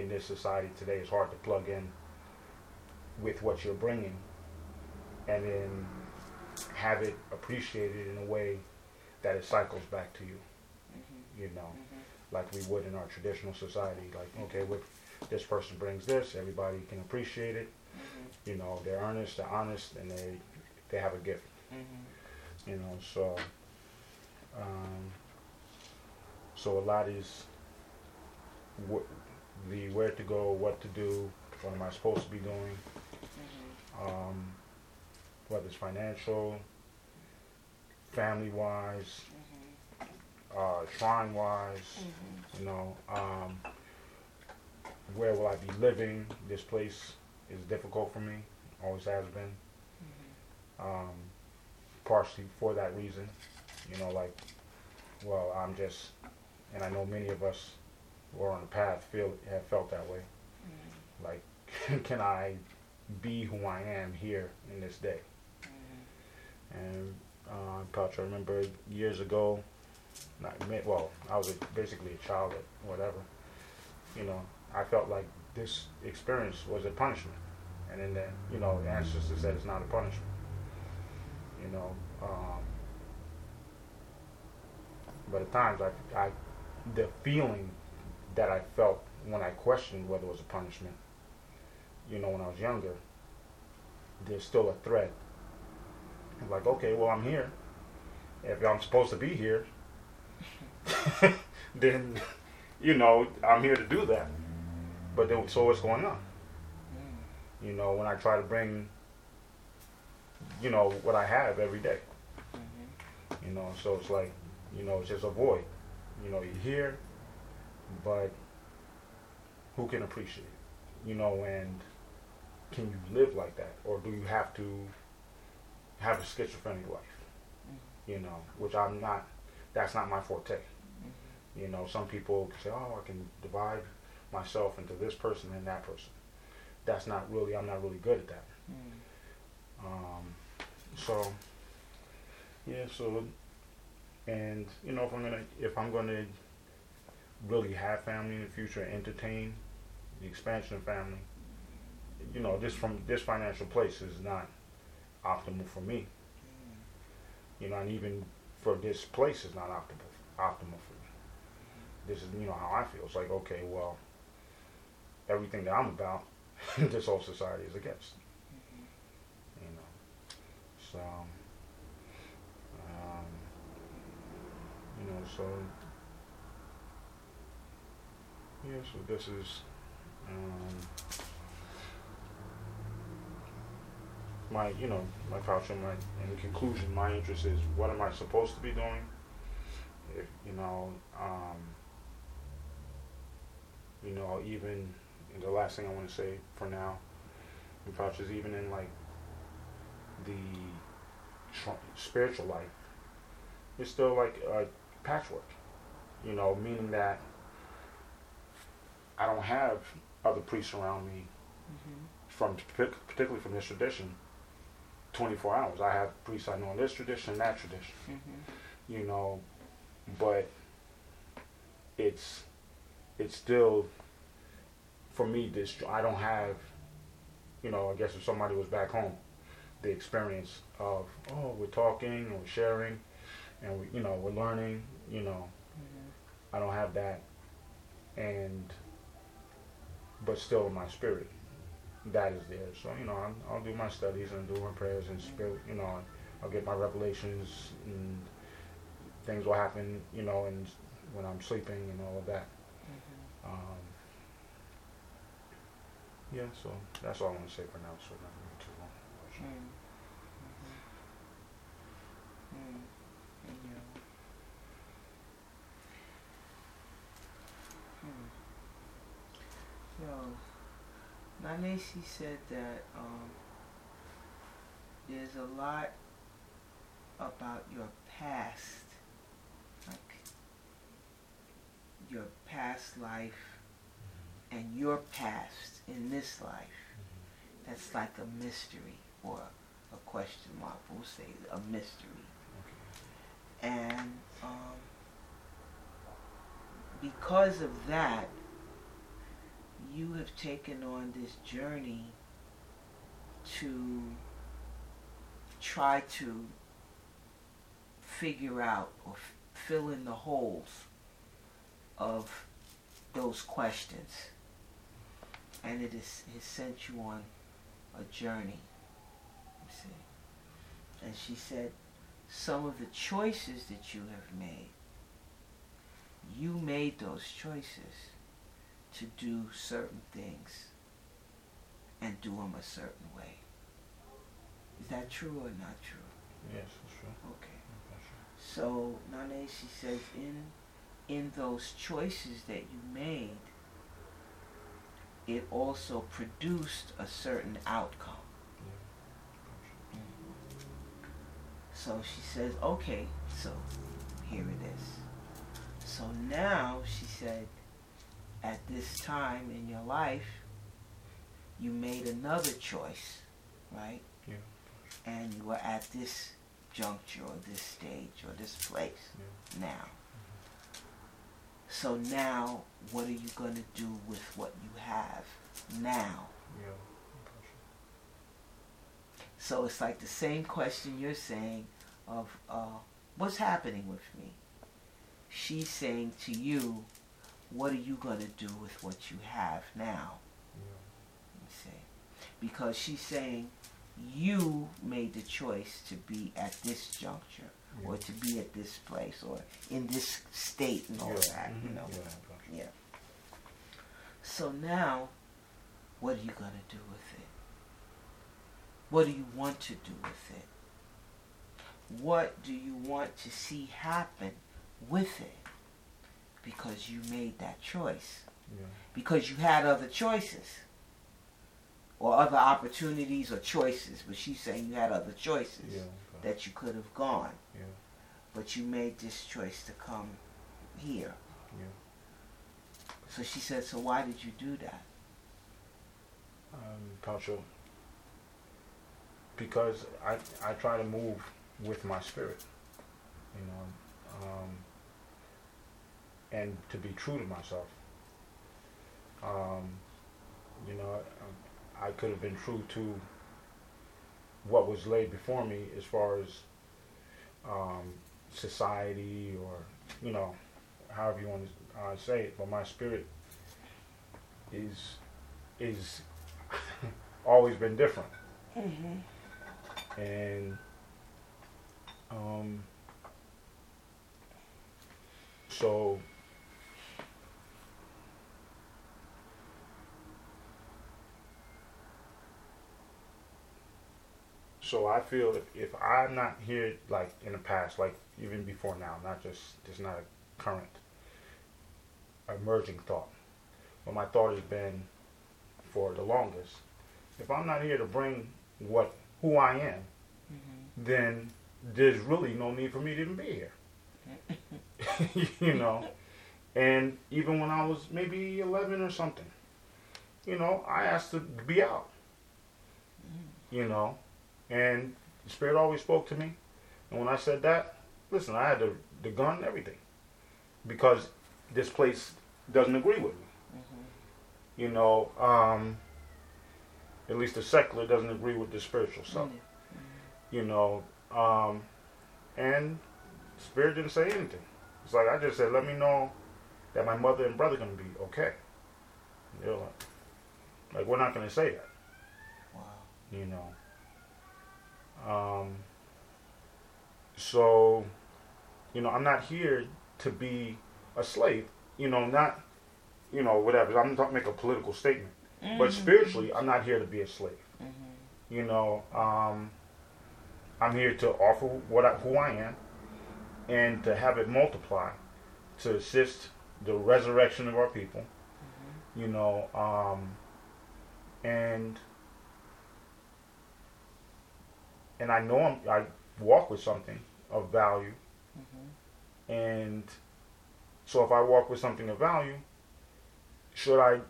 in this society today, it's hard to plug in with what you're bringing and then have it appreciated in a way that it cycles back to you. Mm-hmm. You know, mm-hmm. like we would in our traditional society. Like, okay, with this person brings this, everybody can appreciate it. Mm-hmm. You know, they're earnest, they're honest, and they they have a gift. Mm-hmm. You know, so um, so a lot is wh- the where to go, what to do, what am I supposed to be doing, um, whether it's financial, family wise, mm-hmm. uh, shrine wise, mm-hmm. you know, um, where will I be living? This place is difficult for me, always has been. Mm-hmm. Um, partially for that reason, you know, like, well, I'm just, and I know many of us who are on the path feel have felt that way. Like, can I be who I am here in this day. Mm-hmm. And uh, Pouch, I remember years ago, not well, I was a, basically a child or whatever. You know, I felt like this experience was a punishment, and then the, you know, the ancestors said it's not a punishment. You know, um, but at times I, I, the feeling that I felt when I questioned whether it was a punishment you know, when I was younger, there's still a threat. I'm like, okay, well, I'm here. If I'm supposed to be here, then, you know, I'm here to do that. But then, so what's going on? Hmm. You know, when I try to bring, you know, what I have every day. Mm-hmm. You know, so it's like, you know, it's just a void. You know, you're here, but who can appreciate it? You know, and can you live like that, or do you have to have a schizophrenic life? Mm-hmm. You know, which I'm not. That's not my forte. Mm-hmm. You know, some people say, "Oh, I can divide myself into this person and that person." That's not really. I'm not really good at that. Mm-hmm. Um, so, yeah. So, and you know, if I'm gonna, if I'm gonna really have family in the future, entertain the expansion of family, you know, this from this financial place is not optimal for me. You know, and even for this place is not optimal optimal for me. This is you know how I feel. It's like okay, well, everything that I'm about, this whole society is against. You know, so um, you know, so yeah, so this is. Um, my, you know, my culture, my, in conclusion, my interest is what am I supposed to be doing? If, you know, um, You know, even the last thing I want to say for now, in Pouch is even in like the tr- spiritual life, it's still like a patchwork. You know, meaning that I don't have other priests around me mm-hmm. from particularly from this tradition. 24 hours. I have priests I know in this tradition, that tradition. Mm-hmm. You know, but it's it's still for me this I don't have you know, I guess if somebody was back home, the experience of oh, we're talking and we're sharing and we you know, we're learning, you know. Mm-hmm. I don't have that and but still in my spirit that is there. So, you know, I'll, I'll do my studies and do my prayers and spirit, you know, I'll get my revelations and things will happen, you know, and when I'm sleeping and all of that. Mm-hmm. Um, yeah, so that's all I want to say for now, so not too long. Mm-hmm. Mm. Nane, she said that um, there's a lot about your past, like your past life and your past in this life. That's like a mystery or a question mark. We'll say a mystery. And um, because of that, you have taken on this journey to try to figure out or f- fill in the holes of those questions. And it is, has sent you on a journey. see. And she said, some of the choices that you have made, you made those choices to do certain things and do them a certain way. Is that true or not true? Yes, it's true. Okay. So Nane, she says, in in those choices that you made, it also produced a certain outcome. Yeah. Mm-hmm. So she says, okay, so here it is. So now she said, at this time in your life, you made another choice, right? Yeah. And you were at this juncture or this stage or this place yeah. now. Mm-hmm. So now, what are you going to do with what you have now? Yeah. So it's like the same question you're saying of uh, what's happening with me. She's saying to you, what are you going to do with what you have now? Yeah. You see? Because she's saying you made the choice to be at this juncture yeah. or to be at this place or in this state and all yeah. that, mm-hmm. you know. Yeah. yeah. So now, what are you going to do with it? What do you want to do with it? What do you want to see happen with it? Because you made that choice. Yeah. Because you had other choices or other opportunities or choices. But she's saying you had other choices yeah, okay. that you could have gone. Yeah. But you made this choice to come here. So she said, so why did you do that? Um, Pancho, because I, I try to move with my spirit. You know, um, and to be true to myself. Um, you know, I, I could have been true to what was laid before me as far as um, society or, you know, however you want to uh, say it, but my spirit is is always been different. Mm-hmm. And um, so So I feel if, if I'm not here, like in the past, like even before now, not just just not a current emerging thought. but my thought has been for the longest. If I'm not here to bring what who I am, mm-hmm. then there's really no need for me to even be here. you know, and even when I was maybe 11 or something, you know, I asked to be out. Mm. You know, and the Spirit always spoke to me. And when I said that, listen, I had the, the gun and everything. Because this place doesn't agree with me. Mm-hmm. You know, um, at least the secular doesn't agree with the spiritual stuff. Mm-hmm. You know, um, and Spirit didn't say anything. It's like I just said, let me know that my mother and brother gonna be okay. You know, like, like we're not gonna say that. Wow. You know. Um, so, you know, I'm not here to be a slave. You know, not, you know, whatever. I'm not make a political statement. Mm-hmm. But spiritually, I'm not here to be a slave. Mm-hmm. You know, um, I'm here to offer what I, who I am, and to have it multiply, to assist the resurrection of our people. Mm-hmm. You know, um, and and I know I'm, I walk with something of value, mm-hmm. and so if I walk with something of value, should I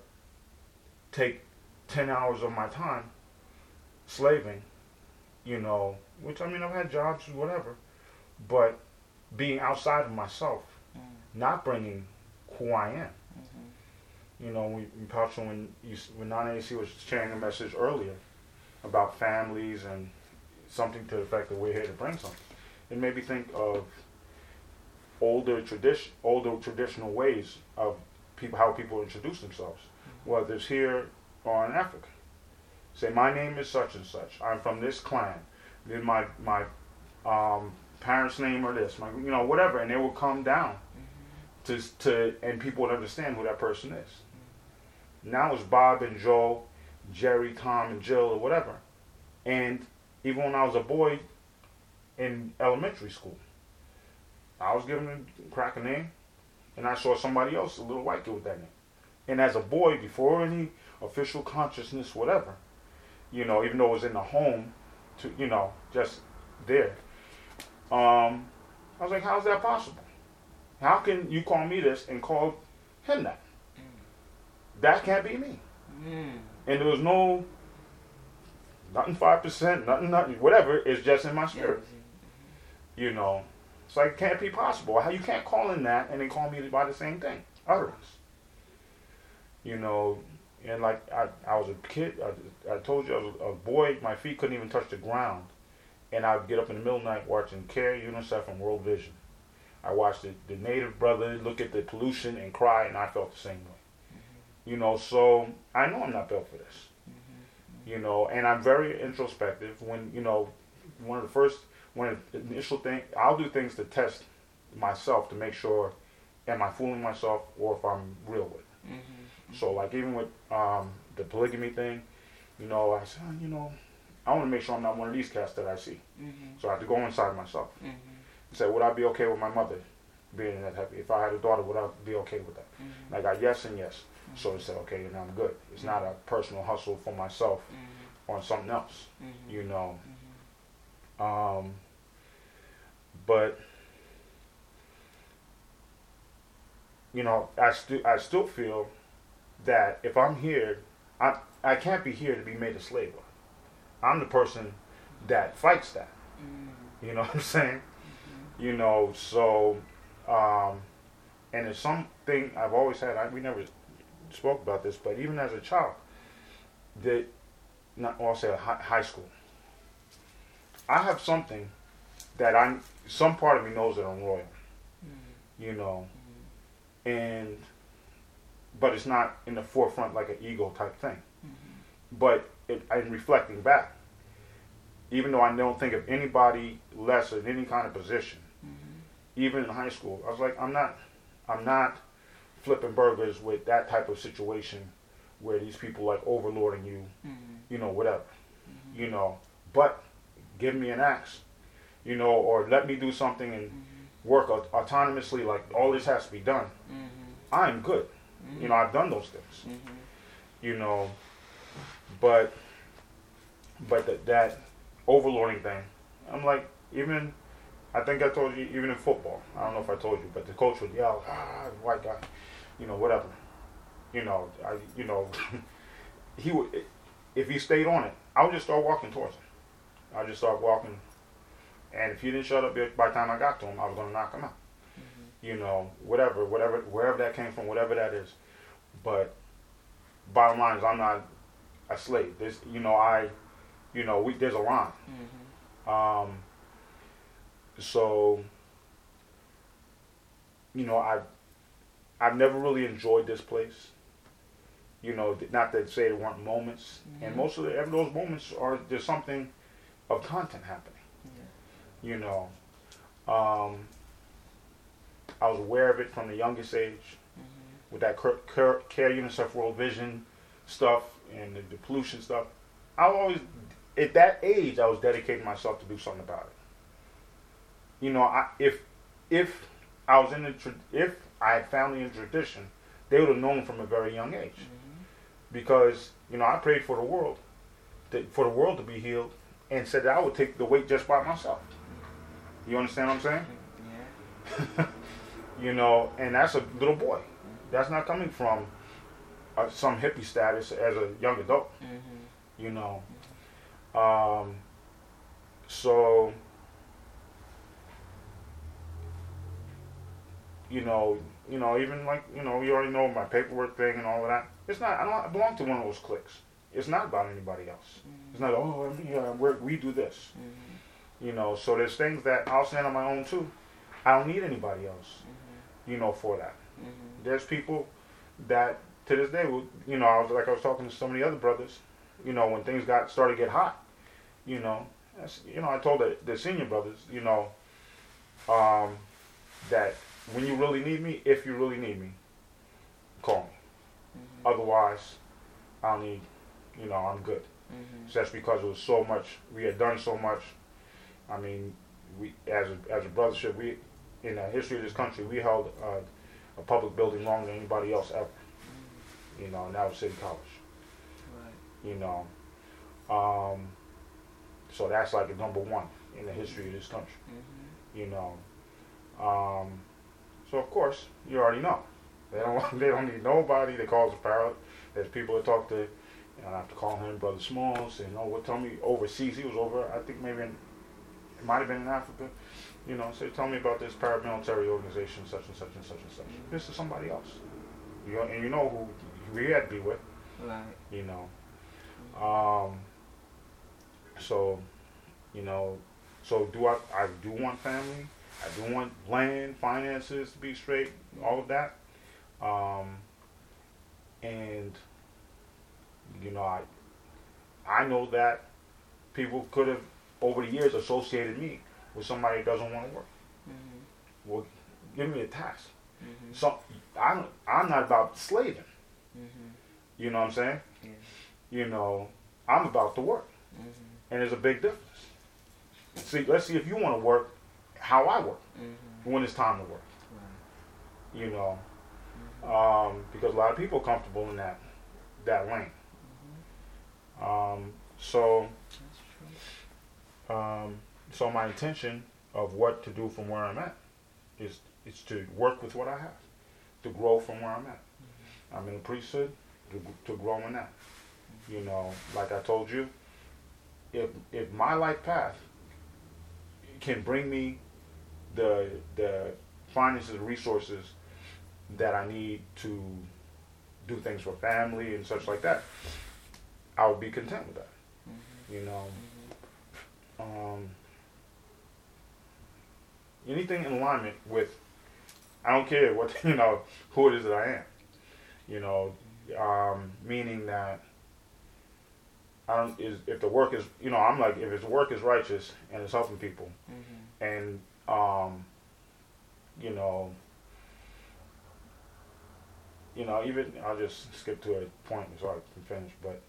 take ten hours of my time slaving, you know, which I mean I've had jobs, whatever, but being outside of myself, mm. not bringing who I am. Mm-hmm. You know, we, we when you, when Nana AC was sharing a message earlier about families and something to the fact that we're here to bring something. It made me think of older tradition, older traditional ways of people, how people introduce themselves, mm-hmm. whether it's here or in Africa. Say, my name is such and such. I'm from this clan. Then my my um, parents' name or this, my you know whatever, and they will come down mm-hmm. to to and people would understand who that person is. Mm-hmm. Now it's Bob and Joe, Jerry, Tom, and Jill or whatever, and even when I was a boy in elementary school. I was given a crack a name, and I saw somebody else, a little white kid with that name. And as a boy, before any official consciousness, whatever, you know, even though it was in the home, to you know, just there, um, I was like, how's that possible? How can you call me this and call him that? Mm. That can't be me. Mm. And there was no nothing five percent, nothing, nothing, whatever. It's just in my spirit. You know, it's like it can't be possible. How you can't call in that and then call me by the same thing, utterance. You know, and like I, I was a kid. I, I told you I was a boy. My feet couldn't even touch the ground, and I'd get up in the middle of the night watching CARE, UNICEF, and World Vision. I watched the, the native brother look at the pollution and cry, and I felt the same way. Mm-hmm. You know, so I know I'm not built for this you know, and I'm very introspective. When you know, one of the first, one of the initial thing, I'll do things to test myself to make sure, am I fooling myself or if I'm real with. It. Mm-hmm. So like even with um, the polygamy thing, you know, I said, you know, I want to make sure I'm not one of these cats that I see. Mm-hmm. So I have to go inside myself. Mm-hmm. Say, would I be okay with my mother being that happy? If I had a daughter, would I be okay with that? Mm-hmm. And I got yes and yes. So he said, okay, and I'm good. It's not a personal hustle for myself mm-hmm. on something else, mm-hmm. you know. Mm-hmm. Um, but you know, I still I still feel that if I'm here, I I can't be here to be made a slave of. I'm the person that fights that. Mm-hmm. You know what I'm saying? Mm-hmm. You know, so um, and it's something I've always had. I, we never spoke about this, but even as a child, that not well, I'll say high, high school, I have something that I'm. Some part of me knows that I'm royal, mm-hmm. you know, mm-hmm. and but it's not in the forefront like an ego type thing. Mm-hmm. But it, I'm reflecting back, even though I don't think of anybody less in any kind of position, mm-hmm. even in high school, I was like, I'm not, I'm not flipping burgers with that type of situation where these people like overlording you, mm-hmm. you know, whatever, mm-hmm. you know. But give me an axe, you know, or let me do something and mm-hmm. work aut- autonomously. Like all this has to be done. I'm good. Mm-hmm. You know, I've done those things. Mm-hmm. You know, but but that that overlording thing, I'm like even. I think I told you even in football. I don't know if I told you, but the coach would yell, "Ah, white guy," you know, whatever. You know, I, you know, he would if he stayed on it, I would just start walking towards him. I just start walking, and if he didn't shut up by the time I got to him, I was gonna knock him out. Mm-hmm. You know, whatever, whatever, wherever that came from, whatever that is. But bottom line is, I'm not a slave. This, you know, I, you know, we there's a line. Mm-hmm. Um. So, you know, I, I've never really enjoyed this place you know, not to say there weren't moments, mm-hmm. and most of the, those moments are there's something of content happening. Yeah. You know, um, I was aware of it from the youngest age mm-hmm. with that care, care UNICEF World Vision stuff and the, the pollution stuff. I always, at that age, I was dedicating myself to do something about it. You know, I, if if I was in the if I had family and tradition, they would have known from a very young age. Mm-hmm because you know I prayed for the world, to, for the world to be healed, and said that I would take the weight just by myself. You understand what I'm saying? Yeah. you know, and that's a little boy. That's not coming from uh, some hippie status as a young adult. Mm-hmm. You know, um, so you know, you know, even like you know, you already know my paperwork thing and all of that. It's not. I don't I belong to one of those cliques. It's not about anybody else. Mm-hmm. It's not. Oh, yeah, we do this. Mm-hmm. You know. So there's things that I'll stand on my own too. I don't need anybody else. Mm-hmm. You know, for that. Mm-hmm. There's people that to this day, you know, I was like I was talking to so many other brothers. You know, when things got started to get hot. You know, you know, I told the, the senior brothers, you know, um, that when you really need me, if you really need me, call me. Mm-hmm. Otherwise, I need, you know, I'm good. Mm-hmm. So that's because it was so much, we had done so much. I mean, we as a, as a brothership, we in the history of this country, we held uh, a public building longer than anybody else ever. Mm-hmm. You know, and that was City College. Right. You know, um, so that's like a number one in the history of this country. Mm-hmm. You know, um, so of course you already know. They don't they don't need nobody that calls a parrot. There's people that talk to. You know, I have to call him Brother Smalls and oh, what tell me overseas. He was over. I think maybe in, it might have been in Africa. You know, so tell me about this paramilitary organization, such and such and such and such. Mm-hmm. This is somebody else. You know, and you know who we had to be with. Right. You know. Um. So, you know, so do I? I do want family. I do want land, finances to be straight, all of that. Um, and you know, I I know that people could have over the years associated me with somebody that doesn't want to work. Mm-hmm. Well, give me a task. Mm-hmm. So I'm I'm not about slaving. Mm-hmm. You know what I'm saying? Yeah. You know, I'm about to work, mm-hmm. and there's a big difference. See, let's see if you want to work how I work mm-hmm. when it's time to work. Right. You know, mm-hmm. um, because a lot of people are comfortable in that that lane. Mm-hmm. Um, so, um, so my intention of what to do from where I'm at is is to work with what I have, to grow from where I'm at. Mm-hmm. I'm in the priesthood to, to grow in that. Mm-hmm. You know, like I told you, if if my life path can bring me the the finances and resources that I need to do things for family and such like that, I would be content with that. Mm-hmm. You know, mm-hmm. um, anything in alignment with, I don't care what you know who it is that I am. You know, um, meaning that I don't is if the work is you know I'm like if his work is righteous and it's helping people, mm-hmm. and um, you know, you know, even I'll just skip to a point so I can finish. But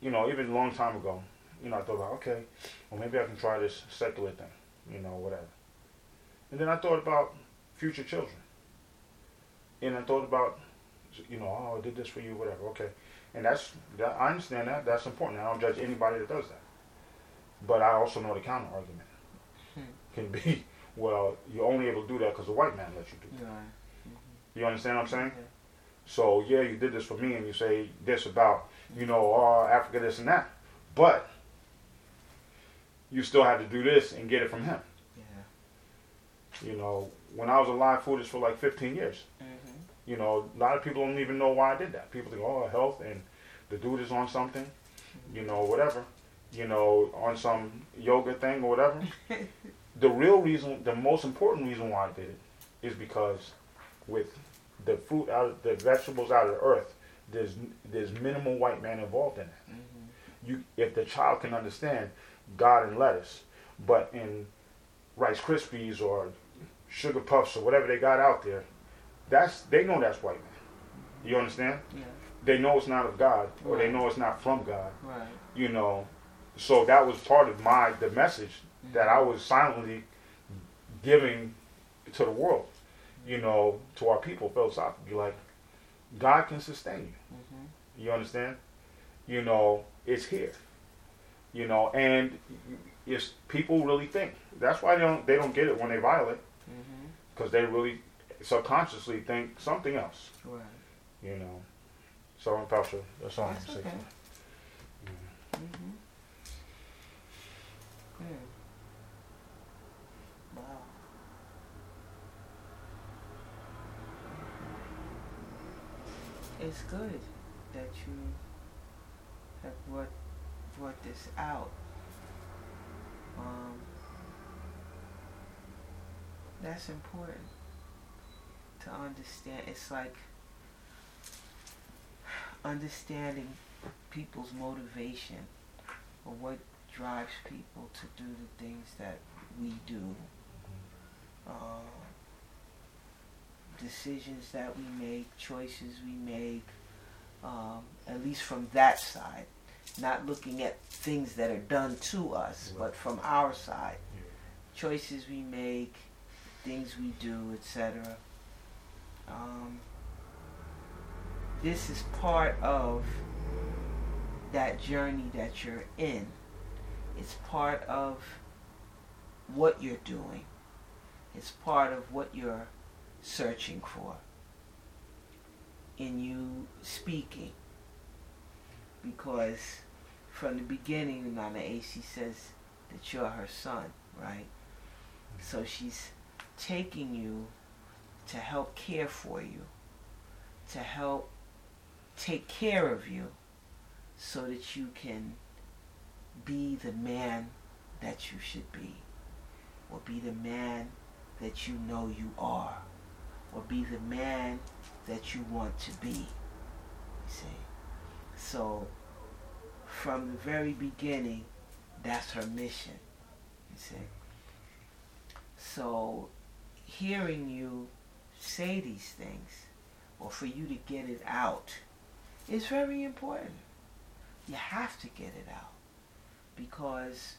you know, even a long time ago, you know, I thought about okay, well maybe I can try this secular thing, you know, whatever. And then I thought about future children. and I thought about, you know, oh, I did this for you, whatever. Okay, and that's that, I understand that. That's important. I don't judge anybody that does that. But I also know the counter argument. Can be, well, you're only able to do that because the white man lets you do. Right. Mm-hmm. You understand what I'm saying? Yeah. So yeah, you did this for me, and you say this about, you know, oh, Africa, this and that, but you still had to do this and get it from him. Yeah. You know, when I was alive, foolish for like 15 years. Mm-hmm. You know, a lot of people don't even know why I did that. People think, oh, health, and the dude is on something, you know, whatever, you know, on some yoga thing or whatever. the real reason, the most important reason why I did it is because with the fruit out of the vegetables out of the earth, there's there's minimal white man involved in it. Mm-hmm. You, if the child can understand God and lettuce, but in Rice Krispies or Sugar Puffs or whatever they got out there, that's they know that's white man. You understand? Yeah. They know it's not of God, or right. they know it's not from God. Right. You know, so that was part of my the message. That I was silently giving to the world. You know, to our people philosophically, like God can sustain you. Mm-hmm. You understand? You know, it's here. You know, and it's people really think that's why they don't they don't get it when they violate because mm-hmm. they really subconsciously think something else. Right. You know. So I'm Pastor, that's all I'm saying. Okay. Mm-hmm. Hmm. Wow. It's good that you have brought brought this out. Um, that's important to understand. It's like understanding people's motivation or what drives people to do the things that we do. Uh, decisions that we make, choices we make, um, at least from that side. Not looking at things that are done to us, but from our side. Choices we make, things we do, etc. Um, this is part of that journey that you're in. It's part of what you're doing. It's part of what you're searching for. In you speaking. Because from the beginning, Nana AC says that you're her son, right? So she's taking you to help care for you, to help take care of you. So that you can be the man that you should be, or be the man that you know you are, or be the man that you want to be. You see? So, from the very beginning, that's her mission. You see? So, hearing you say these things, or for you to get it out, is very important. You have to get it out because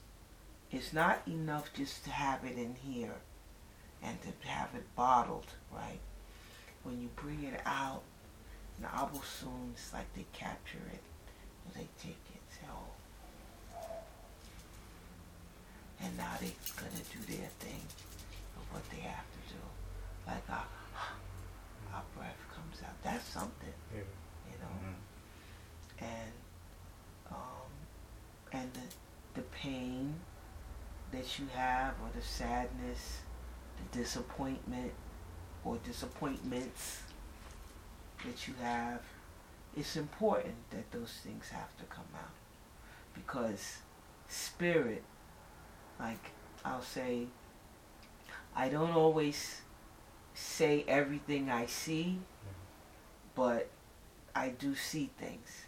it's not enough just to have it in here and to have it bottled, right? When you bring it out, the Abosom, it's like they capture it, they take it, oh. And now they're gonna do their thing of what they have to do. Like our, our breath comes out. That's something, yeah. you know. Mm-hmm. And um, and the the pain that you have or the sadness, disappointment or disappointments that you have, it's important that those things have to come out. Because spirit, like I'll say, I don't always say everything I see, but I do see things.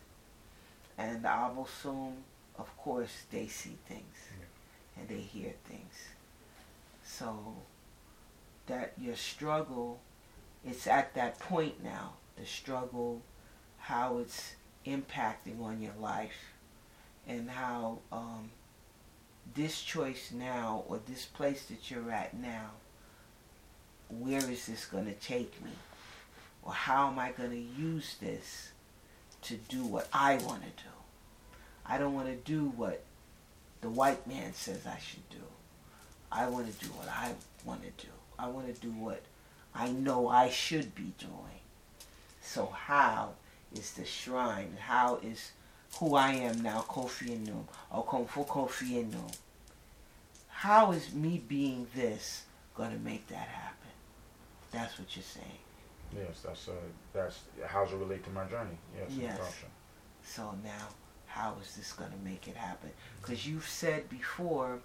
And I will soon of course they see things yeah. and they hear things. So that your struggle, it's at that point now, the struggle, how it's impacting on your life and how um, this choice now or this place that you're at now, where is this going to take me? Or how am I going to use this to do what I want to do? I don't want to do what the white man says I should do. I want to do what I want to do. I want to do what I know I should be doing. So how is the shrine? How is who I am now, Kofi Inu, or Kung Fu Kofi Inu? How is me being this going to make that happen? That's what you're saying. Yes, that's uh, that's how's it relate to my journey? Yes. Yes. So now, how is this going to make it happen? Because you've said before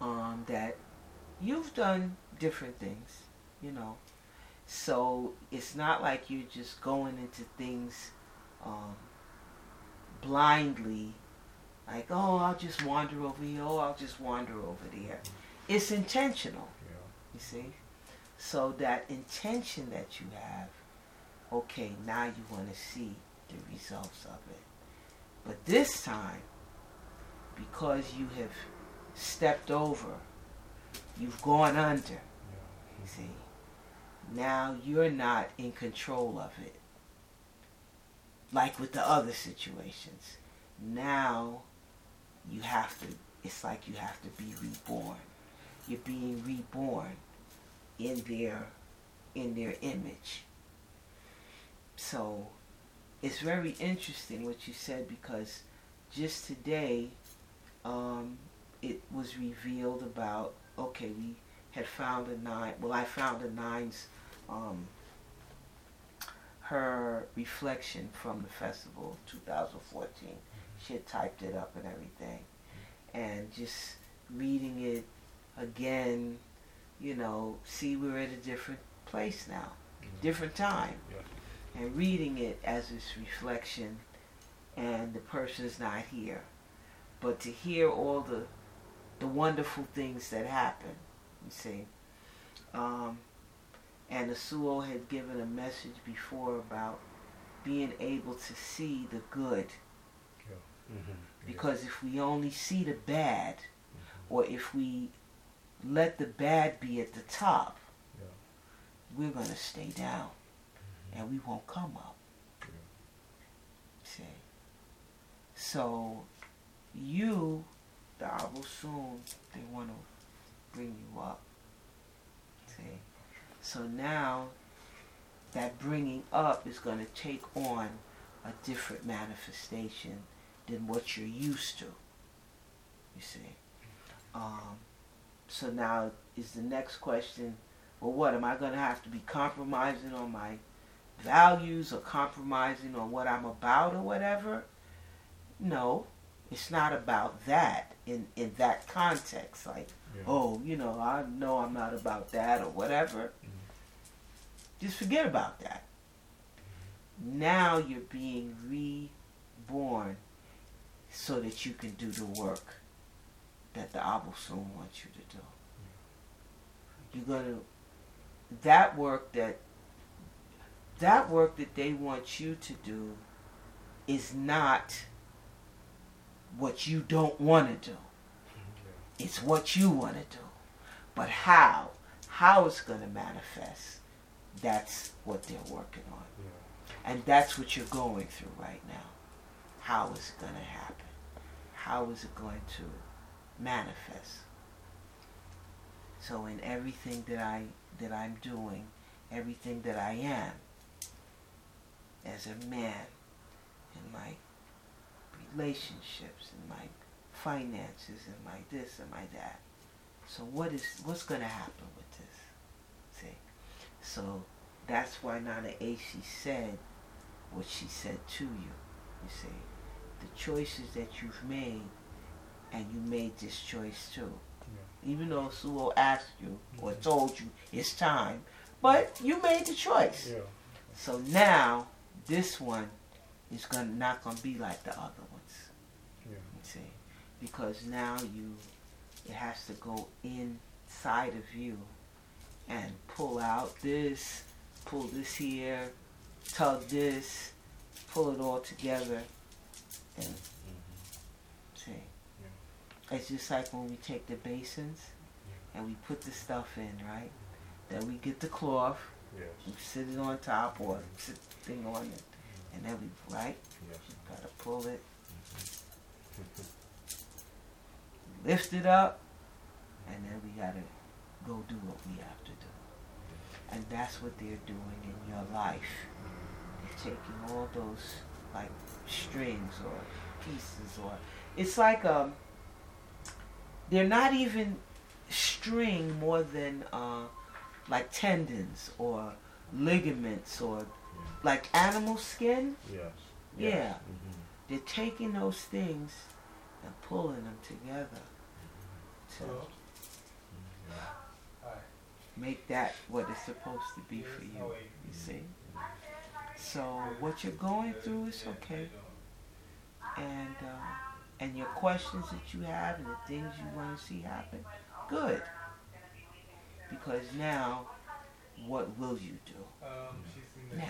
um, that you've done different things, you know. So it's not like you're just going into things um, blindly, like, oh, I'll just wander over here, oh, I'll just wander over there. It's intentional, Yeah. you see. So that intention that you have, okay, now you want to see the results of it. But this time, because you have stepped over, you've gone under, you see. Now you're not in control of it. Like with the other situations. Now you have to, it's like you have to be reborn. You're being reborn in their in their image. So it's very interesting what you said because just today um, it was revealed about okay we had found a nine well I found a nine's um, her reflection from the festival 2014 she had typed it up and everything and just reading it again you know, see we're at a different place now, mm-hmm. different time. Yeah. And reading it as this reflection and the person's not here. But to hear all the the wonderful things that happen, you see. Um, and Asuo had given a message before about being able to see the good. Yeah. Mm-hmm. Because if we only see the bad, mm-hmm. or if we let the bad be at the top, yeah. we're going to stay down mm-hmm. and we won't come up. Yeah. See? So, you, the Abosom, they want to bring you up. See? So now, that bringing up is going to take on a different manifestation than what you're used to. You see? Um, so now is the next question, well, what am I going to have to be compromising on my values or compromising on what I'm about or whatever? No, it's not about that in in that context. Like, yeah. oh, you know, I know I'm not about that or whatever. Mm-hmm. Just forget about that. Mm-hmm. Now you're being reborn so that you can do the work that the soon wants you to do. You're gonna that work that that work that they want you to do is not what you don't want to do. Mm-hmm. It's what you want to do. But how? How it's going to manifest, that's what they're working on. Yeah. And that's what you're going through right now. How is it going to happen? How is it going to manifest. So in everything that I that I'm doing, everything that I am as a man, in my relationships, and my finances, and my this and my that. So what is what's going to happen with this? See, so that's why Nana AC said what she said to you. You see, the choices that you've made and you made this choice too. Yeah. Even though Suo asked you or mm-hmm. told you it's time, but you made the choice. Yeah. So now this one is gonna not gonna be like the other ones. Yeah. Because now you it has to go inside of you and pull out this, pull this here, tug this, pull it all together, and mm-hmm. see. it's just like when we take the basins and we put the stuff in, right? Then we get the cloth Yes. You sit it on top or sit the thing on it, mm-hmm. and then we right. Yes. You gotta pull it, mm-hmm. lift it up, and then we gotta go do what we have to do. And that's what they're doing in your life. They're taking all those like strings or pieces or it's like um they're not even string more than uh, like tendons or ligaments or yeah. like animal skin. Yes. yes. Yeah. Mm-hmm. They're taking those things and pulling them together to make that what it's supposed to be for you. You see? So what you're going through is okay. And uh, and your questions that you have and the things you want to see happen, good. Because now, what will you do? Um, now.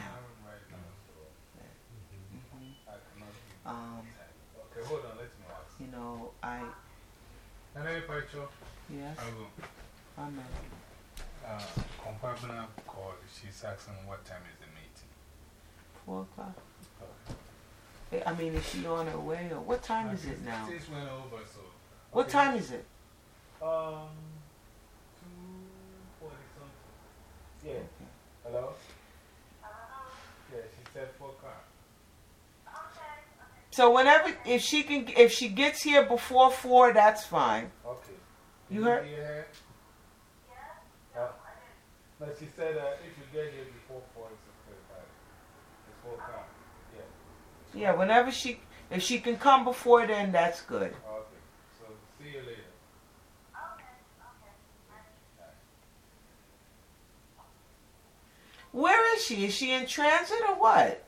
Mm-hmm. Um, okay, hold on, let me ask. You know, I. Yes. I'm uh, Compabna called. She's asking what time is the meeting? Four o'clock. I mean, is she on her way or what time is it now? Six went over, so. What time is it? Um, 240 something. Yeah. Hello? Yeah, she said four o'clock. So whenever, if she can, if she gets here before four, that's fine. Okay. You, you heard? her? Yeah. Uh, no, she said uh, if you get here before four, it's okay. It's four o'clock. Yeah, whenever she, if she can come before then, that's good. Okay. So, see you later. Where is she? Is she in transit or what? Okay.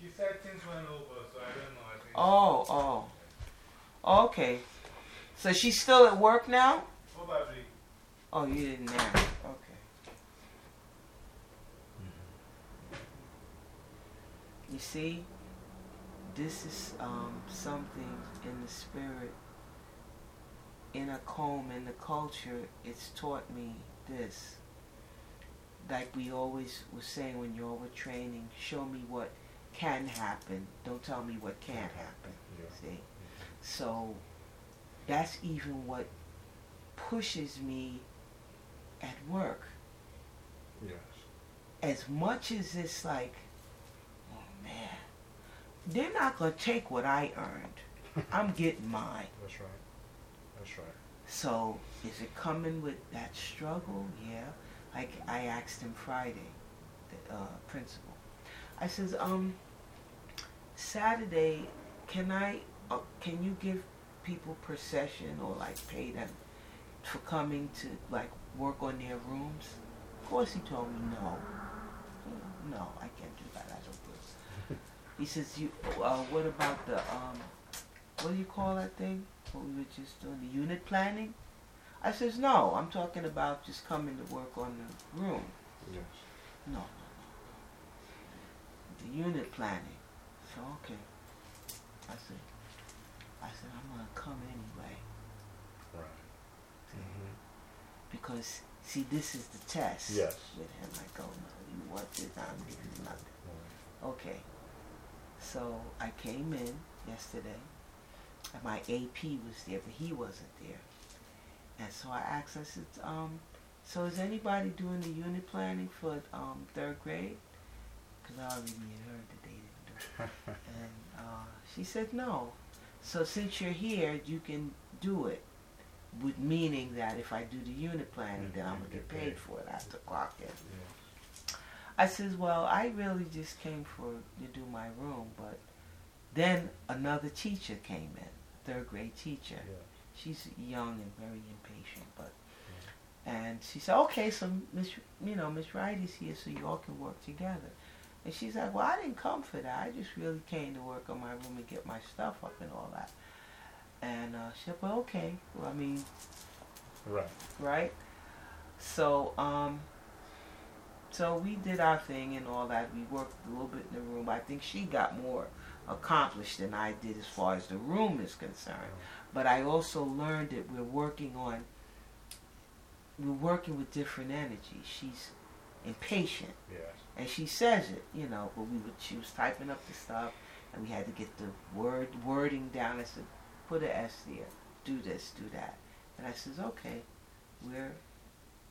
She said things went over, so I don't know. I think oh, oh. Okay. So she's still at work now? Probably. Oh, you didn't ask. Okay. You see, this is um, something in the spirit, in a comb, in the culture, it's taught me this. Like we always were saying when you're over training, show me what can happen. Don't tell me what can't happen. Yeah. See? So that's even what pushes me at work. Yes. As much as it's like oh man, they're not going to take what I earned. I'm getting mine. That's right. That's right. So, is it coming with that struggle? Yeah. Like I asked him Friday, the uh, principal. I says, um, Saturday, can I, uh, can you give people per session or like pay them for coming to like work on their rooms? Of course, he told me no. No, I can't do that. I don't do. he says, "You, uh, what about the um, what do you call that thing? What we were just doing, the unit planning?" I says, "No, I'm talking about just coming to work on the room." Yes. No, no, no. The unit planning. So okay. I said, I said I'm gonna come anyway. Right. See? Mm -hmm. Because see, this is the test. Yes. With him, I go, no, you want this? I'm giving nothing. Right. Okay. So I came in yesterday, and my AP was there, but he wasn't there. And so I asked, I said, um, so is anybody doing the unit planning for um, third grade? Because I already had heard and uh, she said, no. So since you're here, you can do it. With meaning that if I do the unit planning, then I'm going to get paid for it. I have to clock in. Yeah. I says, well, I really just came for to do my room, but then another teacher came in, third grade teacher. Yeah. She's young and very impatient, but yeah. and she said, okay, so Miss, you know, Miss Wright is here, so you all can work together. And she's like, well, I didn't come for that. I just really came to work on my room and get my stuff up and all that. And uh, she said, well, okay. Well, I mean, right, right. So, um, so we did our thing and all that. We worked a little bit in the room. I think she got more accomplished than I did as far as the room is concerned. But I also learned that we're working on we're working with different energies. She's impatient. Yes. And she says it, you know, but we would she was typing up the stuff and we had to get the word wording down. I said, put an S there, do this, do that. And I says, okay, we're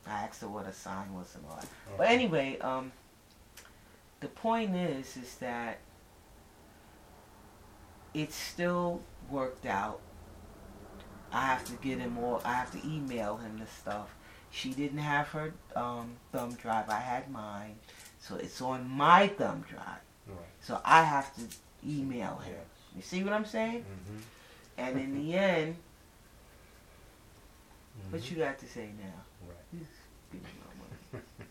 I asked her what a sign was and all that. Okay. But anyway, um the point is is that it still worked out. I have to get him more, I have to email him the stuff. She didn't have her um, thumb drive. I had mine. So it's on my thumb drive. Right. So I have to email him. Yes. You see what I'm saying? Mm-hmm. And in the end, mm-hmm. what you got to say now? Right. Give me my money.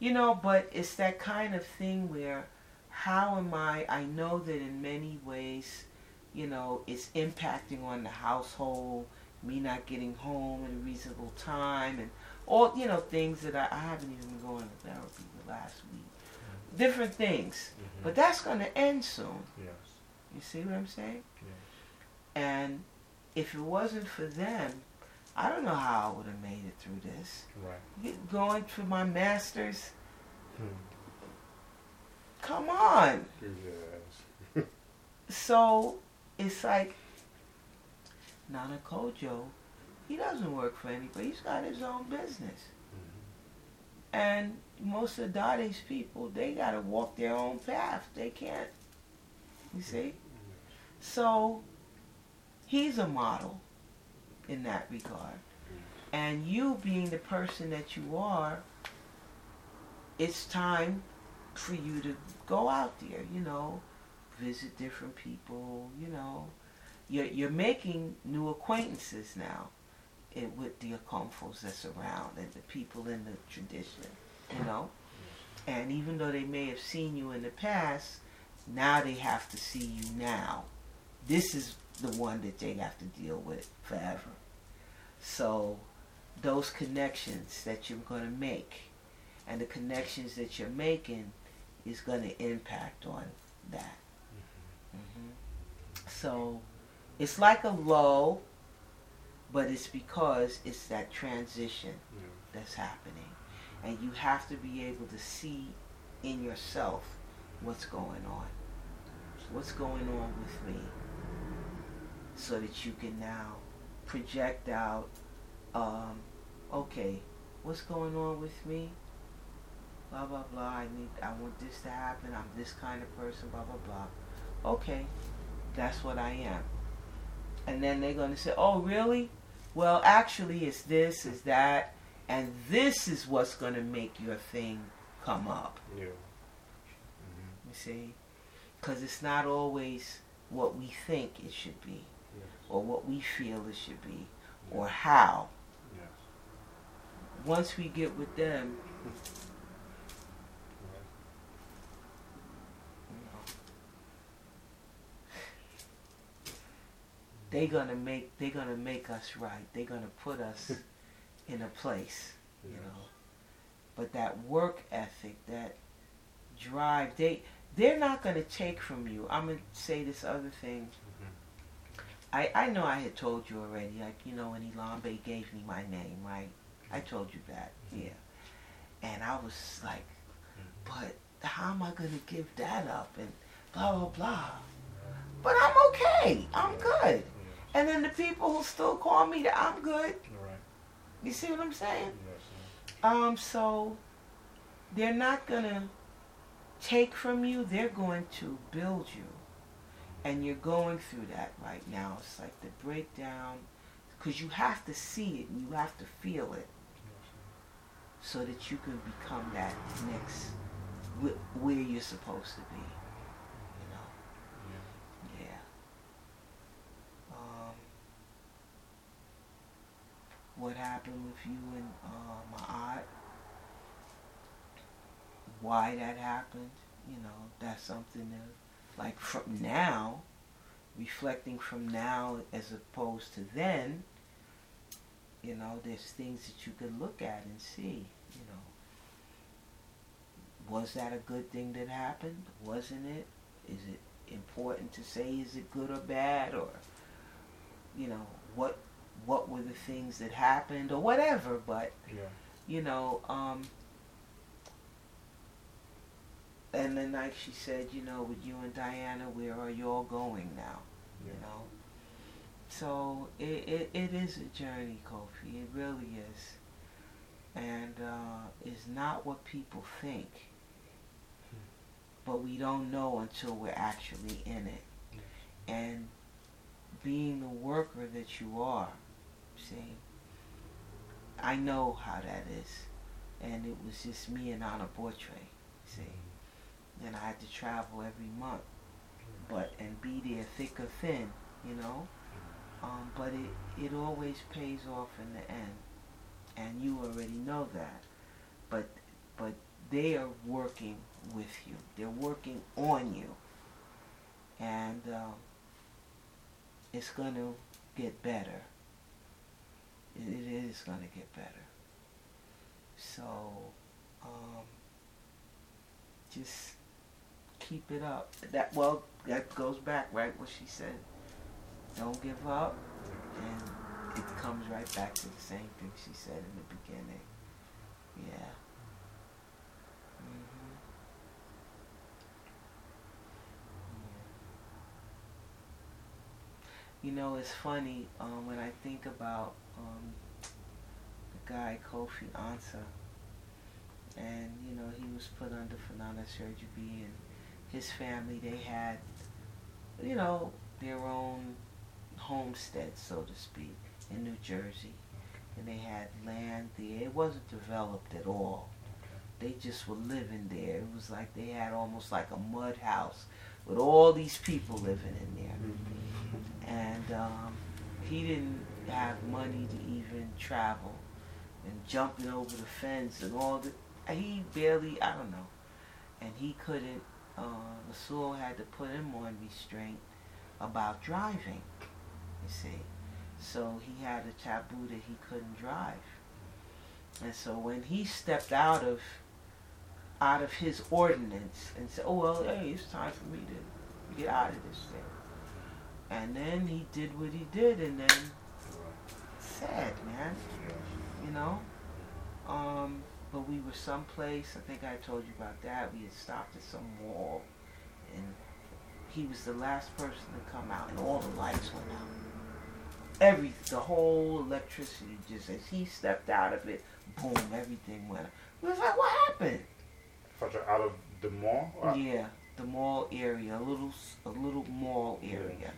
You know, but it's that kind of thing where how am I? I know that in many ways, you know, it's impacting on the household, me not getting home at a reasonable time, and all, you know, things that I, I haven't even been going to therapy the last week. Mm-hmm. Different things. Mm-hmm. But that's going to end soon. Yes. You see what I'm saying? Yes. And if it wasn't for them, I don't know how I would have made it through this. Right. Going for my master's. Hmm. Come on. Yes. so it's like Nana Kojo, he doesn't work for anybody. He's got his own business. Mm-hmm. And most of Dade's people, they got to walk their own path. They can't. You see? So he's a model in that regard. And you being the person that you are, it's time for you to go out there, you know, visit different people, you know. You're, you're making new acquaintances now it, with the Akomfos that's around and the people in the tradition, you know. And even though they may have seen you in the past, now they have to see you now. This is the one that they have to deal with forever. So those connections that you're going to make and the connections that you're making is going to impact on that. Mm-hmm. Mm-hmm. So it's like a low, but it's because it's that transition yeah. that's happening. And you have to be able to see in yourself what's going on. What's going on with me? So that you can now project out, um, okay, what's going on with me? Blah blah blah. I need I want this to happen. I'm this kind of person, blah blah blah. Okay, that's what I am. And then they're gonna say, Oh really? Well actually it's this, it's that, and this is what's gonna make your thing come up. Yeah. Mm-hmm. You see? Because it's not always what we think it should be or what we feel it should be, or how. Yes. Once we get with them, they're gonna make they're gonna make us right. They're gonna put us in a place, you yes. know. But that work ethic, that drive, they they're not gonna take from you. I'm gonna say this other thing I, I know I had told you already, like, you know, when Ilambe gave me my name, right? I told you that, mm-hmm. yeah. And I was like, mm-hmm. but how am I going to give that up? And blah, blah, blah. But I'm okay. I'm good. And then the people who still call me that I'm good. You see what I'm saying? Yes, Um, so they're not going to take from you, they're going to build you and you're going through that right now. It's like the breakdown, because you have to see it and you have to feel it, so that you can become that next where you're supposed to be. You know. Yeah. yeah. Um, what happened with you and uh, my aunt? Why that happened? You know, that's something that like from now, reflecting from now as opposed to then, you know, there's things that you can look at and see, you know. Was that a good thing that happened? Wasn't it? Is it important to say is it good or bad or you know, what what were the things that happened or whatever. But yeah. you know, um, and then like she said, you know, with you and Diana, where are you all going now? Yeah. You know. So it, it, it is a journey, Kofi. It really is. And uh, it's not what people think. But we don't know until we're actually in it. Yeah. And being the worker that you are, see, I know how that is. And it was just me and Anna Bortre, see. And I had to travel every month. But, and be there thick or thin, you know. Um, but it, it always pays off in the end. And you already know that. But, but they are working with you. They're working on you. And um, it's going to get better. It, is going to get better. So, um, just keep it up. That well, that goes back right what she said. Don't give up, and it comes right back to the same thing she said in the beginning. Yeah. You know, it's funny um, when I think about um, the guy Kofi Ansah, and you know he was put under Fanana surgery, and his family they had, you know, their own homestead, so to speak, in New Jersey, and they had land there. It wasn't developed at all. They just were living there. It was like they had almost like a mud house with all these people living in there. And um, he didn't have money to even travel and jumping over the fence and all the. He barely, I don't know. And he couldn't, uh, Rasul had to put him on restraint about driving, you see. So he had a taboo that he couldn't drive. And so when he stepped out of out of his ordinance and said, "Oh well, hey, it's time for me to get out of this thing," and then he did what he did, and then sad man, you know. Um, but we were someplace. I think I told you about that. We had stopped at some mall, and he was the last person to come out, and all the lights went out. Every the whole electricity just as he stepped out of it, boom, everything went. Out. We was like, what happened? out of the mall? Yeah, the mall area, a little a little mall area,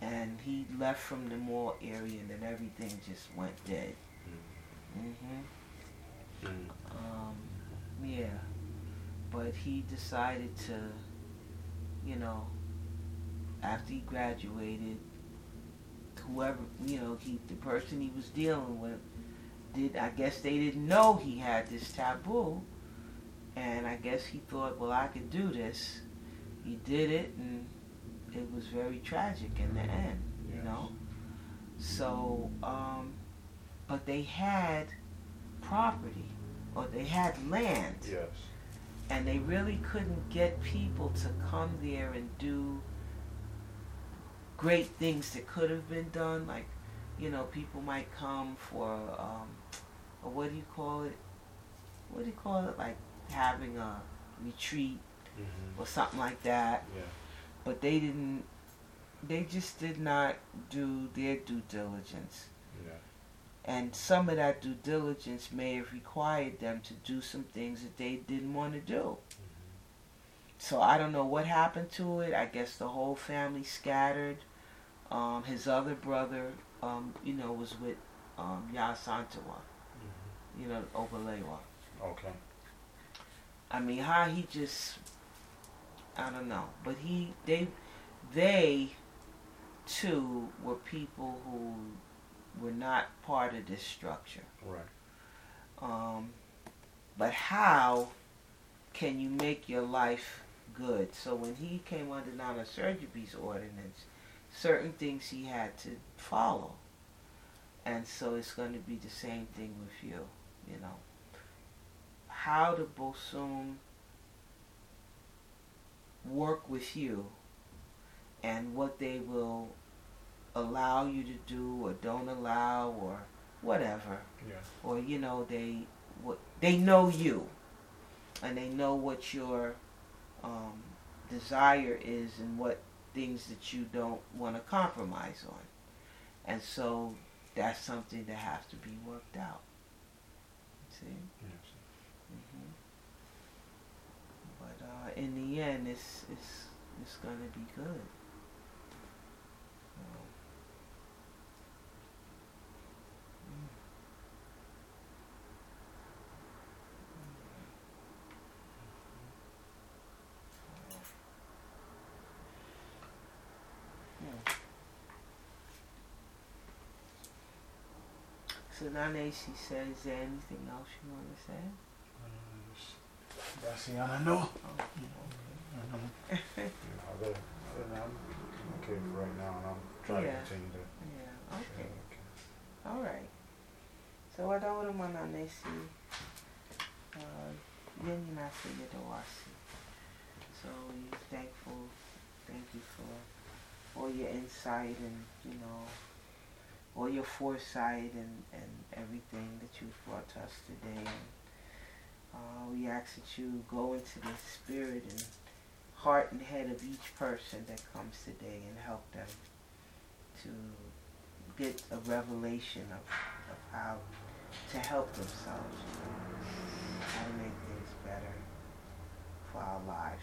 and he left from the mall area, and then everything just went dead. Mhm. Mm. Um, yeah, but he decided to, you know, after he graduated, whoever you know he the person he was dealing with did I guess they didn't know he had this taboo and I guess he thought, well, I could do this. He did it, and it was very tragic in the end, you Yes. know. So, um, but they had property, or they had land, Yes. and they really couldn't get people to come there and do great things that could have been done. Like, you know, people might come for, um, what do you call it? What do you call it? Like having a retreat Mm-hmm. or something like that. Yeah. But they didn't. They just did not do their due diligence. Yeah. And some of that due diligence may have required them to do some things that they didn't want to do. So I don't know what happened to it. I guess the whole family scattered. Um, his other brother, um, you know, was with um, Ya Santawa, Mm-hmm. you know, Obalewa. Okay. I mean, how he just, I don't know. But he, they, they, too, were people who were not part of this structure. Right. Um, but how can you make your life good? So when he came under Nana Surgery's ordinance, certain things he had to follow. And so it's going to be the same thing with you, you know. How to Bosum work with you and what they will allow you to do or don't allow or whatever. Yeah. Or you know they what they know you, and they know what your um, desire is and what things that you don't want to compromise on, and so that's something that has to be worked out. See. Yes. hmm In the end, it's it's it's gonna be good. So now she says, is there anything else you want to say? That's oh. the I know. Oh, okay. yeah, I'll go. I'm okay for right now, and I'm trying Yeah. to continue to. Yeah, okay. okay. All right. So wadawara mana nesi yeni nasi yadawasi. So we're thankful. Thank you for all your insight and you know all your foresight and, and everything that you've brought to us today. And, uh, we ask that you go into the spirit and heart and head of each person that comes today and help them to get a revelation of, of how to help themselves, you know, how to make things better for our lives.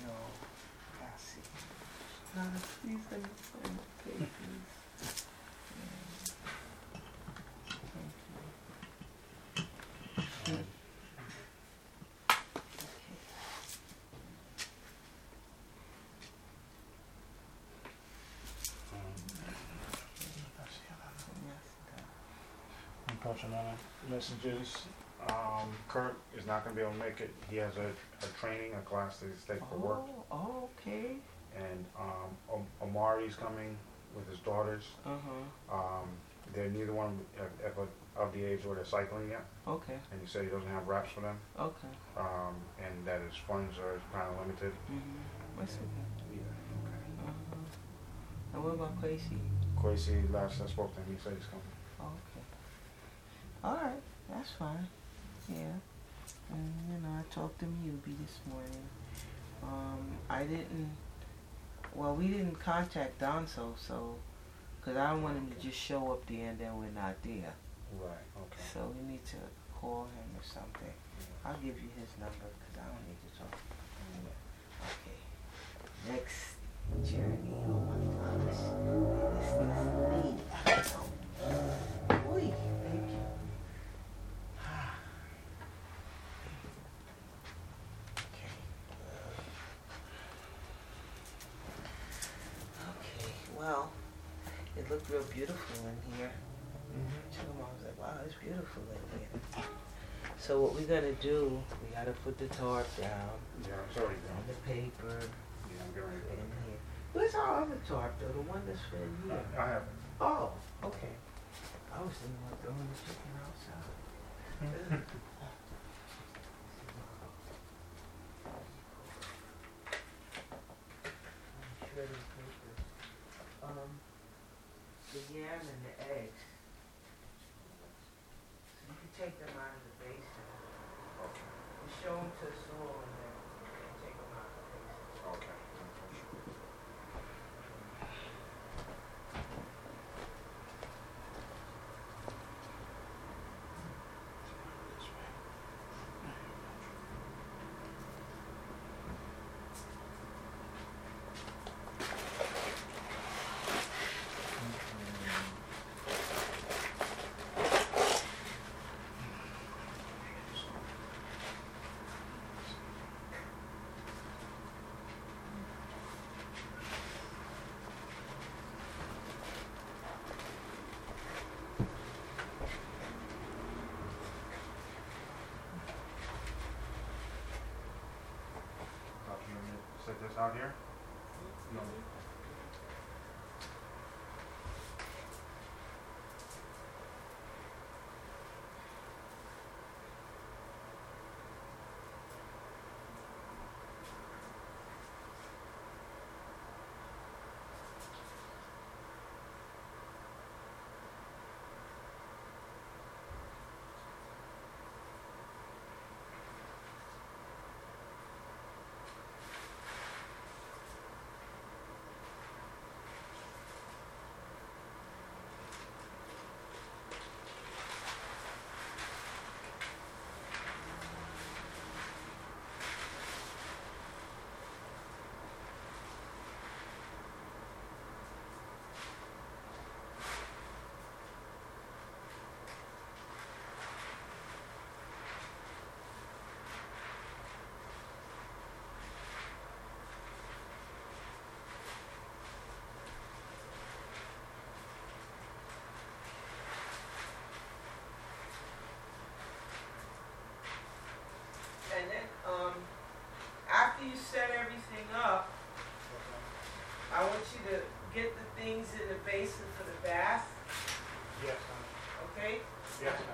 You know, Cassie. Please let me. Thank you. Unfortunately, messages. Um, Kurt is not going to be able to make it. He has a, a training, a class that he's taking for work. Oh, oh, okay. And um, Om- Omari's coming with his daughters. Uh-huh. Um, they're neither one of, of, of the age where they're cycling yet. Okay. And he said he doesn't have wraps for them. Okay. Um, and that his funds are kind of limited. Mm-hmm. That's okay. Yeah, okay. Uh-huh. And what about Quasi? Quasi, last I spoke to him, he said he's coming. Okay. All right. That's fine. Yeah. And, you know, I talked to Mubi this morning. Um, I didn't, well, we didn't contact Donso, so, because I don't want him to just show up there and then we're not there. Right, okay. So we need to call him or something. I'll give you his number because I don't need to talk. Okay. Next journey. Oh my gosh. This is me. I don't know. Oy, thank you. Okay. Okay, well, it looked real beautiful in here. Took 'em, I was like, wow, it's beautiful in here. So what we're gonna do, we gotta put the tarp down Yeah, I'm sorry, and the paper Yeah, I'm getting ready to in put it. here. Where's our other tarp though, the one that's for in here? I have. Oh, okay. I was thinking about throwing the chicken outside. Shredded paper. Um, the yam and the eggs. So you can take them out of the basin. You show them to Saul and then take them out of the basin. Okay. Thought you were gonna Set this out here? I want you to get the things in the basin for the bath, Yes, ma'am. okay? Yes, ma'am.